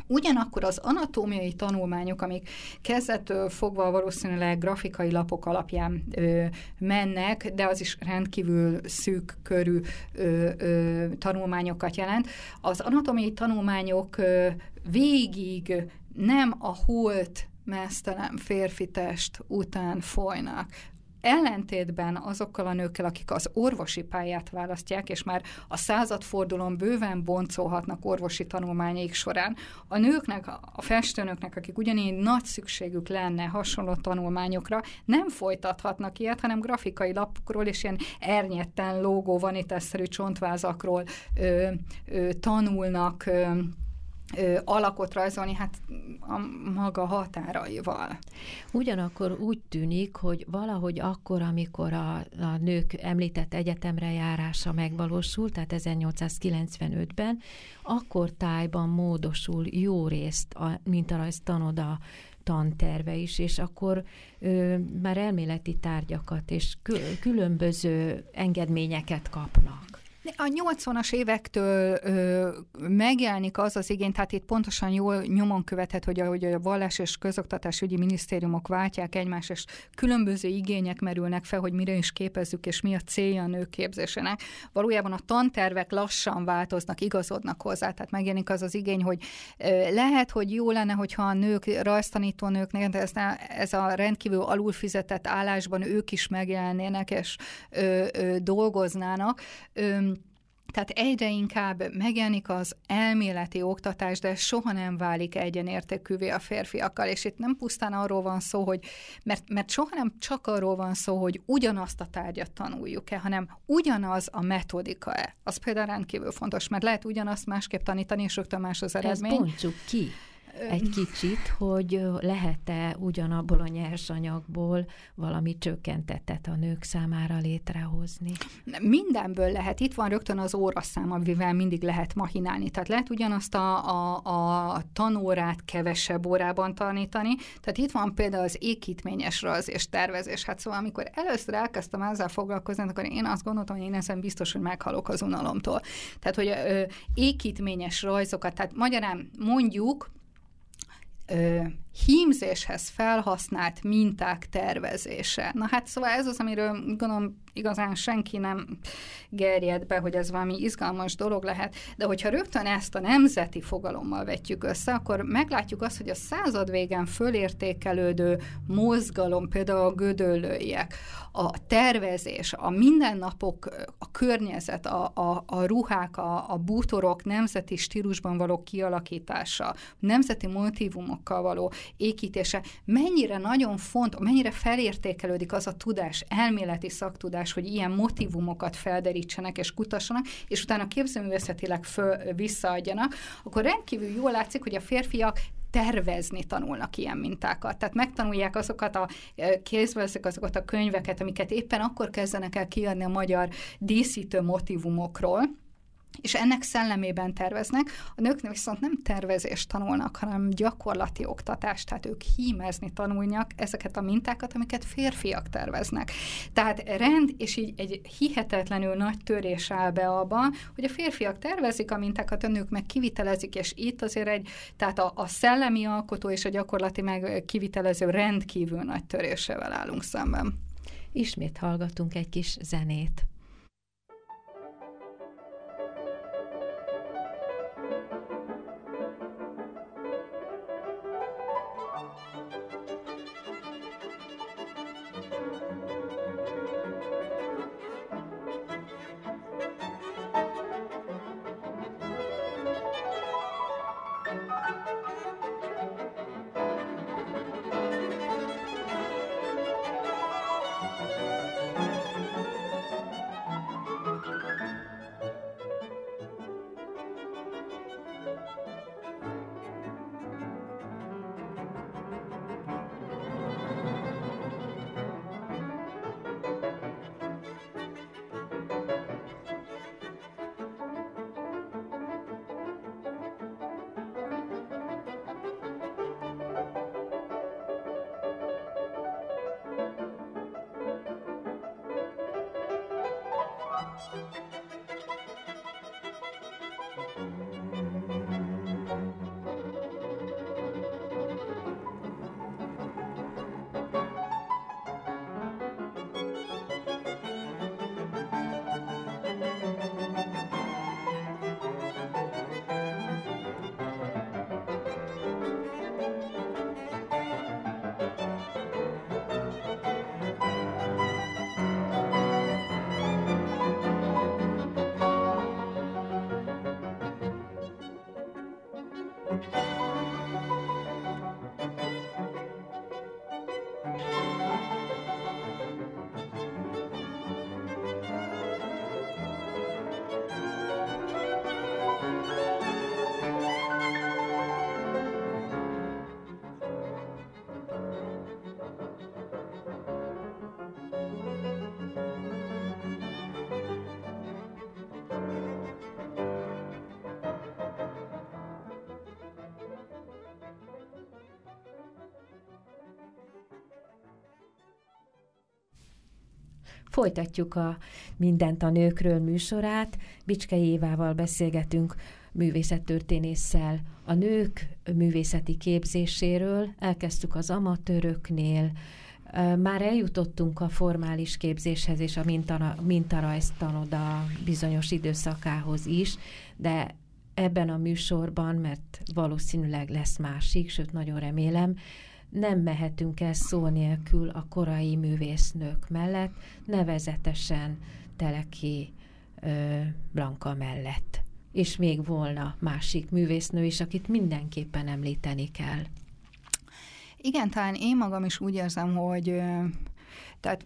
Ugyanakkor az anatómiai tanulmányok, amik kezdettől fogva valószínűleg grafikai lapok alapján ö, mennek, de az is rendkívül szűk körű ö, ö, tanulmányokat jelent, az anatómiai tanulmányok ö, végig nem a holt mesztelen férfi test után folynak ellentétben azokkal a nőkkel, akik az orvosi pályát választják, és már a századfordulón bőven boncolhatnak orvosi tanulmányaik során, a nőknek, a festőnöknek, akik ugyanígy nagy szükségük lenne hasonló tanulmányokra, nem folytathatnak ilyet, hanem grafikai lapokról és ilyen ernyetten lógó vanitesszerű csontvázakról ö, ö, tanulnak ö, ö, alakot rajzolni, hát a maga határaival. Ugyanakkor úgy tűnik, hogy valahogy akkor, amikor a, a nők említett egyetemre járása megvalósult, tehát 1895-ben, akkor tájban módosul jó részt a mintarajz tanoda tanterve is, és akkor ö, már elméleti tárgyakat és kül- különböző engedményeket kapnak. A 80-as évektől ö, megjelenik az az igény, tehát itt pontosan jól nyomon követhet, hogy ahogy a vallás és közoktatásügyi minisztériumok váltják egymást, és különböző igények merülnek fel, hogy mire is képezzük, és mi a célja a nők képzésének. Valójában a tantervek lassan változnak, igazodnak hozzá, tehát megjelenik az az igény, hogy ö, lehet, hogy jó lenne, hogyha a nők, rajztanító nőknek, ez, ez a rendkívül alulfizetett állásban ők is megjelennének, és ö, ö, dolgoznának. Ö, tehát egyre inkább megjelenik az elméleti oktatás, de soha nem válik egyenértékűvé a férfiakkal, és itt nem pusztán arról van szó, hogy, mert, mert soha nem csak arról van szó, hogy ugyanazt a tárgyat tanuljuk-e, hanem ugyanaz a metodika-e. Az például rendkívül fontos, mert lehet ugyanazt másképp tanítani, és rögtön más az eredmény. Ezt bontsuk ki egy kicsit, hogy lehet-e ugyanabból a nyersanyagból valami csökkentettet a nők számára létrehozni? Mindenből lehet. Itt van rögtön az óraszám, amivel mindig lehet mahinálni. Tehát lehet ugyanazt a, a, a tanórát kevesebb órában tanítani. Tehát itt van például az ékítményes rajz és tervezés. Hát szóval, amikor először elkezdtem ezzel foglalkozni, akkor én azt gondoltam, hogy én ezen biztos, hogy meghalok az unalomtól. Tehát, hogy ö, ékítményes rajzokat, tehát magyarán mondjuk, ö, hímzéshez felhasznált minták tervezése. Na hát szóval ez az, amiről gondolom igazán senki nem gerjed be, hogy ez valami izgalmas dolog lehet, de hogyha rögtön ezt a nemzeti fogalommal vetjük össze, akkor meglátjuk azt, hogy a század végen fölértékelődő mozgalom, például a gödöllőiek, a tervezés, a mindennapok, a környezet, a, a, a ruhák, a, a bútorok nemzeti stílusban való kialakítása, nemzeti motivumokkal való ékítése, mennyire nagyon font, mennyire felértékelődik az a tudás, elméleti szaktudás, hogy ilyen motivumokat felderítsenek és kutassanak, és utána képzőművészetileg föl, visszaadjanak, akkor rendkívül jól látszik, hogy a férfiak tervezni tanulnak ilyen mintákat. Tehát megtanulják azokat a kézbe azokat a könyveket, amiket éppen akkor kezdenek el kiadni a magyar díszítő motivumokról, és ennek szellemében terveznek. A nők viszont nem tervezést tanulnak, hanem gyakorlati oktatást, tehát ők hímezni tanulnak ezeket a mintákat, amiket férfiak terveznek. Tehát rend, és így egy hihetetlenül nagy törés áll be abban, hogy a férfiak tervezik a mintákat, a nők meg kivitelezik, és itt azért egy, tehát a, a szellemi alkotó és a gyakorlati meg kivitelező rendkívül nagy törésével állunk szemben. Ismét hallgatunk egy kis zenét. Folytatjuk a Mindent a nőkről műsorát. Bicskei Évával beszélgetünk művészettörténésszel a nők művészeti képzéséről. Elkezdtük az amatőröknél, már eljutottunk a formális képzéshez és a mintara, mintarajztanoda bizonyos időszakához is, de ebben a műsorban, mert valószínűleg lesz másik, sőt nagyon remélem, nem mehetünk el szó nélkül a korai művésznők mellett, nevezetesen Teleki ö, Blanka mellett. És még volna másik művésznő is, akit mindenképpen említeni kell. Igen, talán én magam is úgy érzem, hogy tehát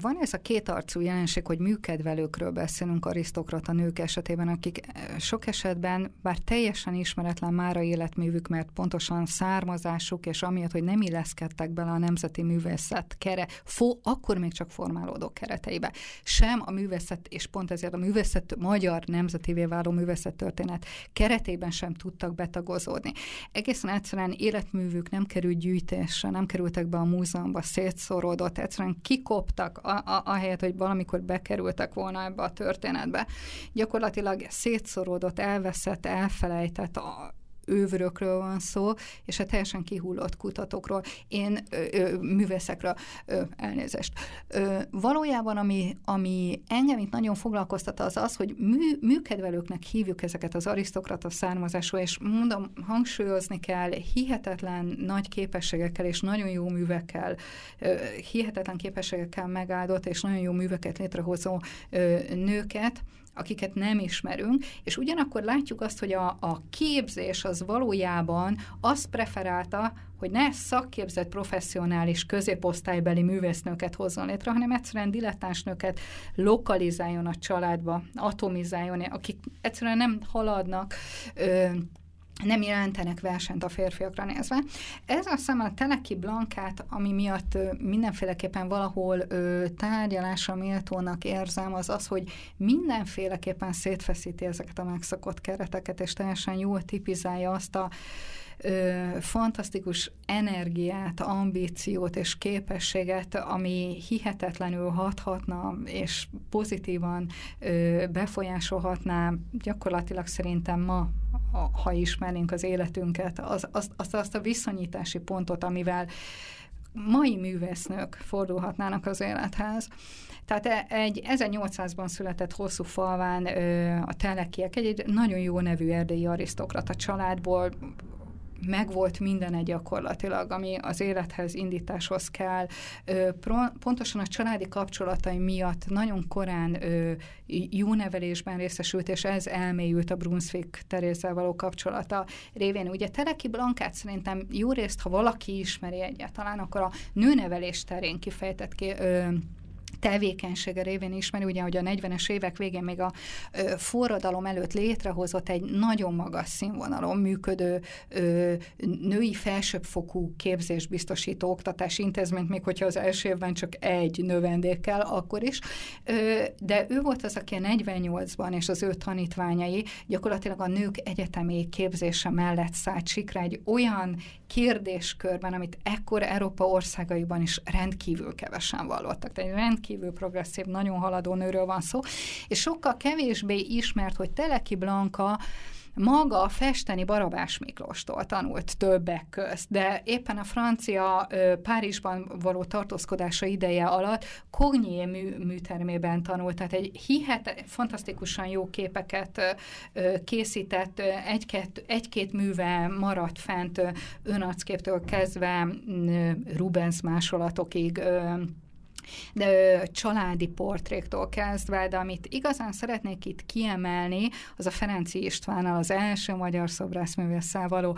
van ez a kétarcú jelenség, hogy műkedvelőkről beszélünk arisztokrata nők esetében, akik eh, sok esetben, bár teljesen ismeretlen már a életművük, mert pontosan származásuk, és amiatt, hogy nem illeszkedtek bele a nemzeti művészet kere, fo, akkor még csak formálódó kereteibe. Sem a művészet, és pont ezért a művészet, magyar nemzetivé váló művészet történet keretében sem tudtak betagozódni. Egészen egyszerűen életművük nem került gyűjtésre, nem kerültek be a múzeumba, szétszorodott, egyszerűen kikoptak, ahelyett, hogy valamikor bekerültek volna ebbe a történetbe. Gyakorlatilag szétszoródott, elveszett, elfelejtett a, ővörökről van szó, és a teljesen kihullott kutatókról, én ö, ö, művészekről, ö, elnézést. Ö, valójában, ami, ami engem itt nagyon foglalkoztat, az az, hogy mű, műkedvelőknek hívjuk ezeket az arisztokrata származású, és mondom, hangsúlyozni kell, hihetetlen nagy képességekkel és nagyon jó művekkel, ö, hihetetlen képességekkel megáldott és nagyon jó műveket létrehozó ö, nőket, akiket nem ismerünk, és ugyanakkor látjuk azt, hogy a, a képzés az valójában azt preferálta, hogy ne szakképzett professzionális középosztálybeli művésznőket hozzon létre, hanem egyszerűen dilettánsnőket lokalizáljon a családba, atomizáljon, akik egyszerűen nem haladnak ö, nem jelentenek versenyt a férfiakra nézve. Ez a szem a Teleki Blankát, ami miatt mindenféleképpen valahol ö, tárgyalásra méltónak érzem, az az, hogy mindenféleképpen szétfeszíti ezeket a megszokott kereteket, és teljesen jól tipizálja azt a ö, fantasztikus energiát, ambíciót és képességet, ami hihetetlenül hathatna, és pozitívan ö, befolyásolhatná gyakorlatilag szerintem ma, ha ismernénk az életünket, az, az, az, azt a viszonyítási pontot, amivel mai művésznők fordulhatnának az élethez. Tehát e, egy 1800-ban született hosszú falván a telekiek, egy, egy nagyon jó nevű erdélyi arisztokrata családból megvolt minden egy gyakorlatilag, ami az élethez, indításhoz kell. Pontosan a családi kapcsolatai miatt nagyon korán jó nevelésben részesült, és ez elmélyült a Brunswick Terézzel való kapcsolata révén. Ugye Teleki Blankát szerintem jó részt, ha valaki ismeri egyáltalán, akkor a nőnevelés terén kifejtett ki, tevékenysége révén ismeri, ugye, hogy a 40-es évek végén még a ö, forradalom előtt létrehozott egy nagyon magas színvonalon működő ö, női felsőbbfokú képzés biztosító oktatási intézményt, még hogyha az első évben csak egy növendékkel, akkor is. Ö, de ő volt az, aki a 48-ban és az ő tanítványai gyakorlatilag a nők egyetemi képzése mellett szállt sikra egy olyan kérdéskörben, amit ekkor Európa országaiban is rendkívül kevesen vallottak. Tehát egy rendkívül progresszív, nagyon haladó nőről van szó, és sokkal kevésbé ismert, hogy Teleki Blanka maga a festeni Barabás Miklóstól tanult többek közt, de éppen a francia Párizsban való tartózkodása ideje alatt Cognier mű, műtermében tanult, tehát egy hihet, fantasztikusan jó képeket készített, egy-két, egy-két műve maradt fent önacképtől kezdve Rubens másolatokig de családi portréktól kezdve, de amit igazán szeretnék itt kiemelni, az a Ferenci Istvánnal, az első magyar szobrászművésszel való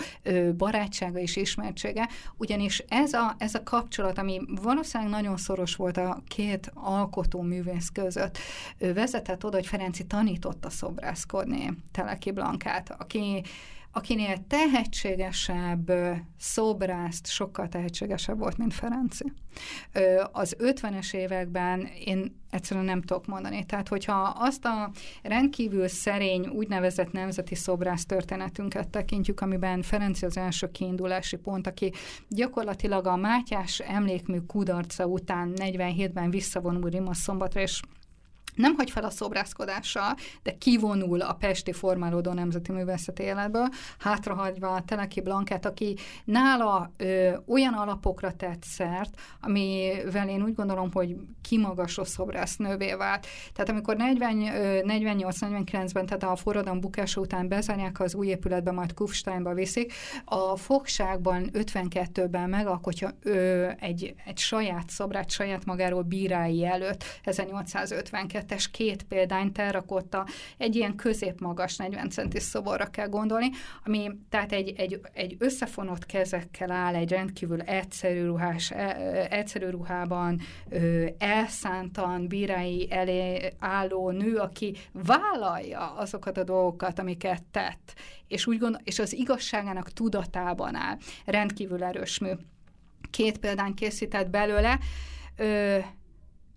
barátsága és ismertsége, ugyanis ez a, ez a kapcsolat, ami valószínűleg nagyon szoros volt a két alkotó művész között, vezetett oda, hogy Ferenci tanította szobrászkodni Teleki Blankát, aki akinél tehetségesebb szobrászt sokkal tehetségesebb volt, mint Ferenci. Az 50-es években én egyszerűen nem tudok mondani. Tehát, hogyha azt a rendkívül szerény úgynevezett nemzeti szobrász történetünket tekintjük, amiben Ferenci az első kiindulási pont, aki gyakorlatilag a Mátyás emlékmű kudarca után 47-ben visszavonul Rimaszszombatra, és nem hagy fel a szobrászkodással, de kivonul a Pesti Formálódó Nemzeti Művészeti Életből, hátrahagyva a Teleki Blankát, aki nála ö, olyan alapokra tett szert, amivel én úgy gondolom, hogy kimagasló szobrász nővé vált. Tehát amikor 48-49-ben, tehát a forradalom bukása után bezárják az új épületbe, majd Kufsteinba viszik, a fogságban 52-ben megalkotja ö, egy, egy saját szobrát saját magáról bírái előtt, 1852 es két példányt elrakotta, egy ilyen középmagas 40 centis szoborra kell gondolni, ami tehát egy, egy, egy összefonott kezekkel áll, egy rendkívül egyszerű, ruhás, e, egyszerű ruhában elszántan bírái elé álló nő, aki vállalja azokat a dolgokat, amiket tett, és, úgy gondol, és az igazságának tudatában áll. Rendkívül erős mű. Két példány készített belőle, ö,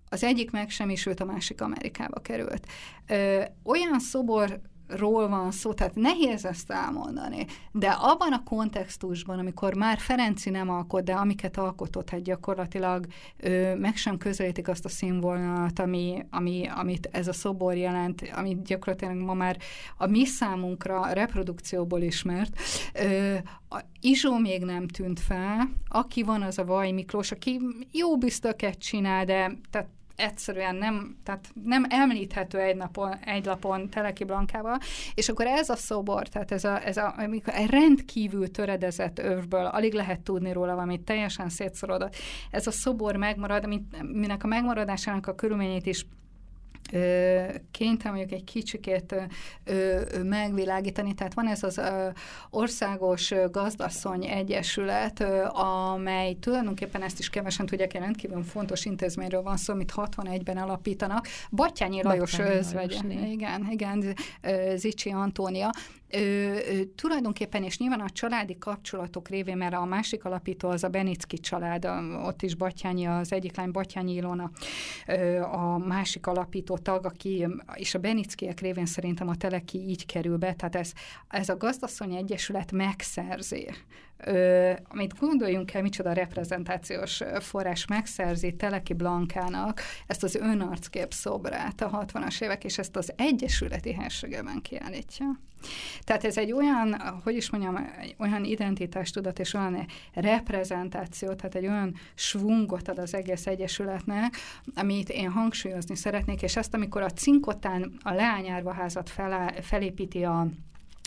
az egyik megsemmisült, a másik Amerikába került. Ö, olyan szobor ról van szó, tehát nehéz ezt elmondani, de abban a kontextusban, amikor már Ferenci nem alkot, de amiket alkotott, hát gyakorlatilag ö, meg sem közelítik azt a színvonalat, ami, ami, amit ez a szobor jelent, amit gyakorlatilag ma már a mi számunkra reprodukcióból ismert. Ö, a Izsó még nem tűnt fel, aki van, az a Vaj Miklós, aki jó biztoket csinál, de tehát egyszerűen nem, tehát nem említhető egy, napon, egy lapon Teleki Blankával, és akkor ez a szobor, tehát ez a, ez a amikor egy rendkívül töredezett övből, alig lehet tudni róla valamit, teljesen szétszorodott. Ez a szobor megmarad, mint, minek a megmaradásának a körülményét is kénytelen vagyok egy kicsikét megvilágítani. Tehát van ez az Országos Gazdasszony Egyesület, amely tulajdonképpen ezt is kevesen tudják, egy rendkívül fontos intézményről van szó, amit 61-ben alapítanak. Batyányi Lajos özvegye. Igen, igen, Zicsi Antónia. Ö, ö, tulajdonképpen, és nyilván a családi kapcsolatok révén, mert a másik alapító az a Benicki család, ott is Batyányi, az egyik lány Batyányi Ilona, a másik alapító tag, aki, és a Benickiek révén szerintem a Teleki így kerül be, tehát ez, ez a Gazdasszony Egyesület megszerzi Amit gondoljunk el, micsoda reprezentációs forrás megszerzi Teleki Blankának ezt az önarckép szobrát a 60-as évek, és ezt az Egyesületi Herségeben kiállítja. Tehát ez egy olyan, hogy is mondjam, olyan identitástudat és olyan reprezentáció, tehát egy olyan svungot ad az egész Egyesületnek, amit én hangsúlyozni szeretnék, és ezt, amikor a cinkotán a leányárvaházat felépíti a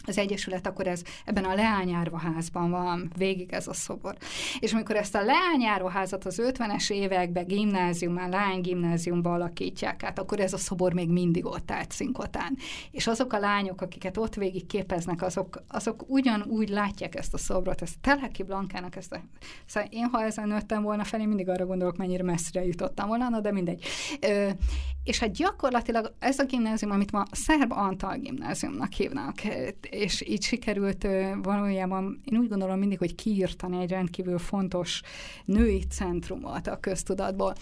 az Egyesület, akkor ez ebben a leányárva házban van végig ez a szobor. És amikor ezt a leányárva házat az 50-es években gimnáziumban, lánygimnáziumban alakítják át, akkor ez a szobor még mindig ott állt szinkotán. És azok a lányok, akiket ott végig képeznek, azok, azok ugyanúgy látják ezt a szobrot, ezt Teleki Blankának ezt a... Szóval én, ha ezen nőttem volna felé, mindig arra gondolok, mennyire messzire jutottam volna, de mindegy. Ö, és hát gyakorlatilag ez a gimnázium, amit ma Szerb Antal gimnáziumnak hívnak, és így sikerült valójában, én úgy gondolom mindig, hogy kiírtani egy rendkívül fontos női centrumot a köztudatból.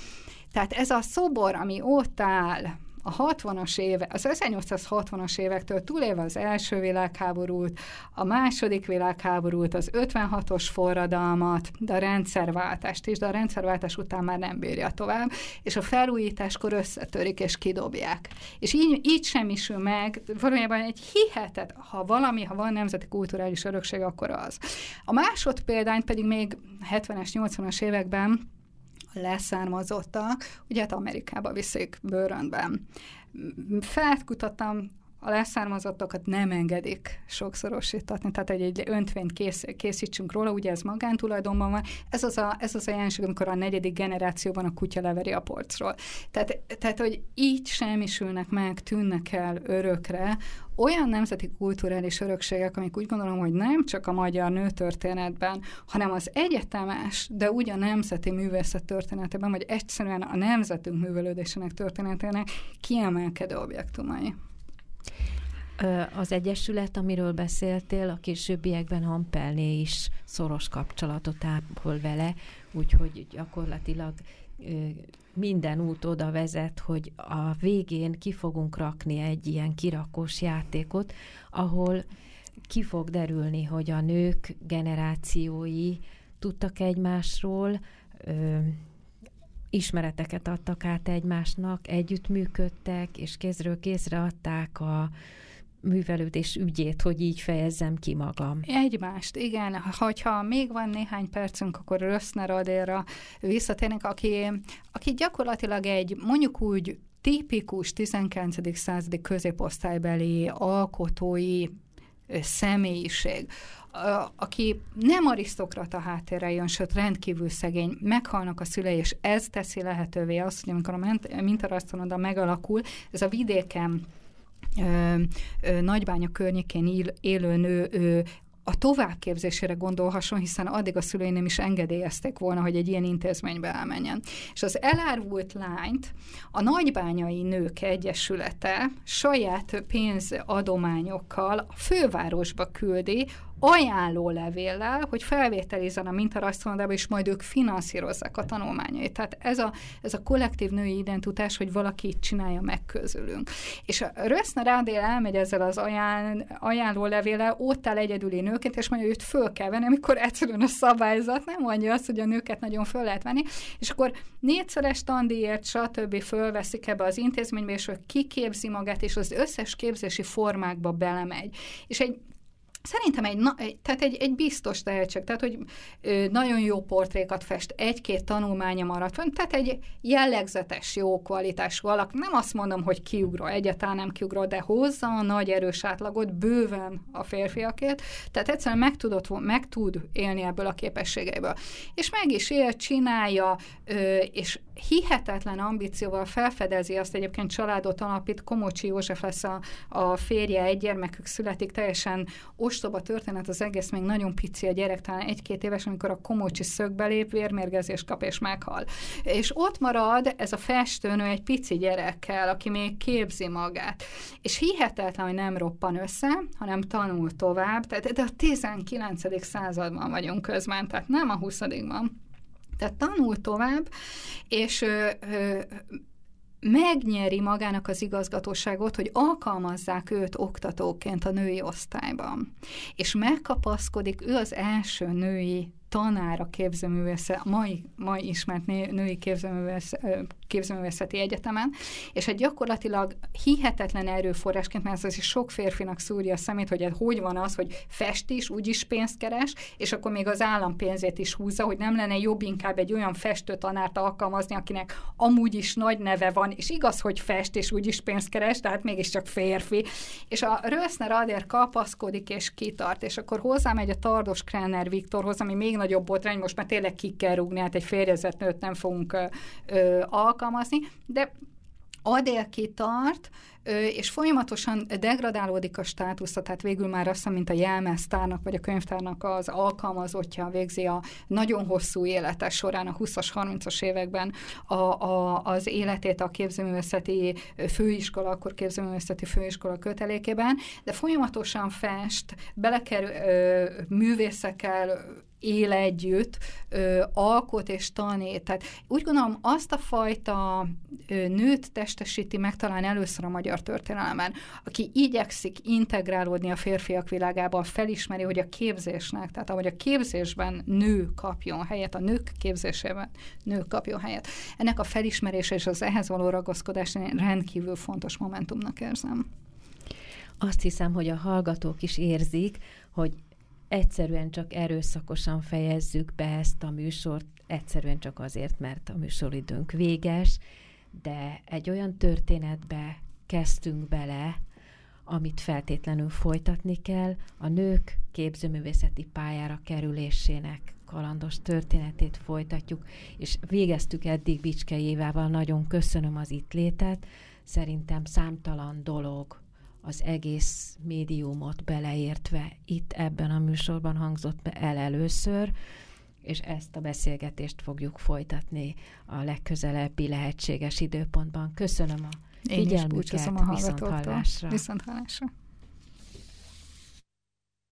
Tehát ez a szobor, ami ott áll, a 60-as éve, az 1860-as évektől túlélve az első világháborút, a második világháborút, az 56-os forradalmat, de a rendszerváltást is, de a rendszerváltás után már nem bírja tovább, és a felújításkor összetörik és kidobják. És így, így semmisül meg, valójában egy hihetet, ha valami, ha van nemzeti kulturális örökség, akkor az. A másod példányt pedig még 70-es, 80-as években leszármazottak, ugye hát Amerikába viszik bőrönben. Felkutattam, a leszármazottakat nem engedik sokszorosítatni, tehát egy, egy öntvényt kész, készítsünk róla, ugye ez magántulajdonban van. Ez az, a, ez az a jelenség, amikor a negyedik generációban a kutya leveri a polcról. Tehát, tehát, hogy így semmisülnek meg, tűnnek el örökre olyan nemzeti kulturális örökségek, amik úgy gondolom, hogy nem csak a magyar nőtörténetben, hanem az egyetemes, de úgy a nemzeti művészet történetében, vagy egyszerűen a nemzetünk művelődésének történetének kiemelkedő objektumai. Az Egyesület, amiről beszéltél, a későbbiekben Hampelné is szoros kapcsolatot ápol vele, úgyhogy gyakorlatilag minden út oda vezet, hogy a végén ki fogunk rakni egy ilyen kirakós játékot, ahol ki fog derülni, hogy a nők generációi tudtak egymásról, ismereteket adtak át egymásnak, együttműködtek, és kézről kézre adták a művelődés ügyét, hogy így fejezzem ki magam. Egymást, igen. Hogyha még van néhány percünk, akkor Röszner Adéra visszatérnek, aki, aki gyakorlatilag egy, mondjuk úgy, tipikus 19. századi középosztálybeli alkotói személyiség, aki nem arisztokrata háttérre jön, sőt rendkívül szegény, meghalnak a szülei, és ez teszi lehetővé azt, hogy amikor a mintarasztaloda megalakul, ez a vidéken ö, ö, Nagybánya környékén élő nő ö, a továbbképzésére gondolhasson, hiszen addig a szülei nem is engedélyezték volna, hogy egy ilyen intézménybe elmenjen. És az elárvult lányt a Nagybányai Nők Egyesülete saját pénzadományokkal a fővárosba küldi, ajánló levéllel, hogy felvételizzen a mintarajztanodába, és majd ők finanszírozzák a tanulmányait. Tehát ez a, ez a kollektív női identitás, hogy valaki itt csinálja meg közülünk. És a Röszner Rádél elmegy ezzel az ajánl, ajánló levéllel, ott áll egyedüli nőként, és mondja, hogy őt föl kell venni, amikor egyszerűen a szabályzat nem mondja azt, hogy a nőket nagyon föl lehet venni, és akkor négyszeres tandíjért, stb. fölveszik ebbe az intézménybe, és ő kiképzi magát, és az összes képzési formákba belemegy. És egy Szerintem egy, tehát egy, egy biztos tehetség, tehát hogy nagyon jó portrékat fest, egy-két tanulmánya maradt van, tehát egy jellegzetes, jó kvalitású alak. Nem azt mondom, hogy kiugró, egyáltalán nem kiugró, de hozza a nagy erős átlagot bőven a férfiakért, tehát egyszerűen meg, tudott, meg tud élni ebből a képességeiből. És meg is él, csinálja, és hihetetlen ambícióval felfedezi azt egyébként családot alapít, Komocsi József lesz a, a férje, egy gyermekük születik, teljesen ostoba történet, az egész még nagyon pici a gyerek, talán egy-két éves, amikor a Komocsi szögbe lép, vérmérgezés kap és meghal. És ott marad ez a festőnő egy pici gyerekkel, aki még képzi magát. És hihetetlen, hogy nem roppan össze, hanem tanul tovább, tehát de a 19. században vagyunk közben, tehát nem a 20 ban tehát tanul tovább, és ö, ö, megnyeri magának az igazgatóságot, hogy alkalmazzák őt oktatóként a női osztályban. És megkapaszkodik, ő az első női tanára képzőművészet, mai, mai ismert női képzőművészeti egyetemen, és egy gyakorlatilag hihetetlen erőforrásként, mert ez is sok férfinak szúrja a szemét, hogy hogy van az, hogy fest is, úgyis pénzt keres, és akkor még az állam pénzét is húzza, hogy nem lenne jobb inkább egy olyan festő tanárt alkalmazni, akinek amúgy is nagy neve van, és igaz, hogy fest, és úgyis pénzt keres, tehát mégiscsak férfi. És a Röszner Adér kapaszkodik és kitart, és akkor hozzámegy a Tardos Krenner Viktorhoz, ami még nagyobb botrány, most már tényleg ki kell rúgni, hát egy férjezett nőt nem fogunk ö, ö, de Adél kitart, és folyamatosan degradálódik a státusza, tehát végül már azt mint a jelmeztárnak vagy a könyvtárnak az alkalmazottja végzi a nagyon hosszú élete során, a 20-as, 30-as években a, a, az életét a képzőművészeti főiskola, akkor képzőművészeti főiskola kötelékében, de folyamatosan fest, belekerül művészekkel, él együtt, ö, alkot és tanít. Tehát úgy gondolom, azt a fajta ö, nőt testesíti meg talán először a magyar történelemben, aki igyekszik integrálódni a férfiak világába, felismeri, hogy a képzésnek, tehát ahogy a képzésben nő kapjon helyet, a nők képzésében nő kapjon helyet. Ennek a felismerése és az ehhez való ragaszkodás rendkívül fontos momentumnak érzem. Azt hiszem, hogy a hallgatók is érzik, hogy egyszerűen csak erőszakosan fejezzük be ezt a műsort, egyszerűen csak azért, mert a műsoridőnk véges, de egy olyan történetbe kezdtünk bele, amit feltétlenül folytatni kell, a nők képzőművészeti pályára kerülésének kalandos történetét folytatjuk, és végeztük eddig Bicske Évával, nagyon köszönöm az itt létet, szerintem számtalan dolog az egész médiumot beleértve itt ebben a műsorban hangzott el először, és ezt a beszélgetést fogjuk folytatni a legközelebbi lehetséges időpontban. Köszönöm a figyelmüket, Én is a hallgatóktól. Viszont hallásra. Viszont hallásra.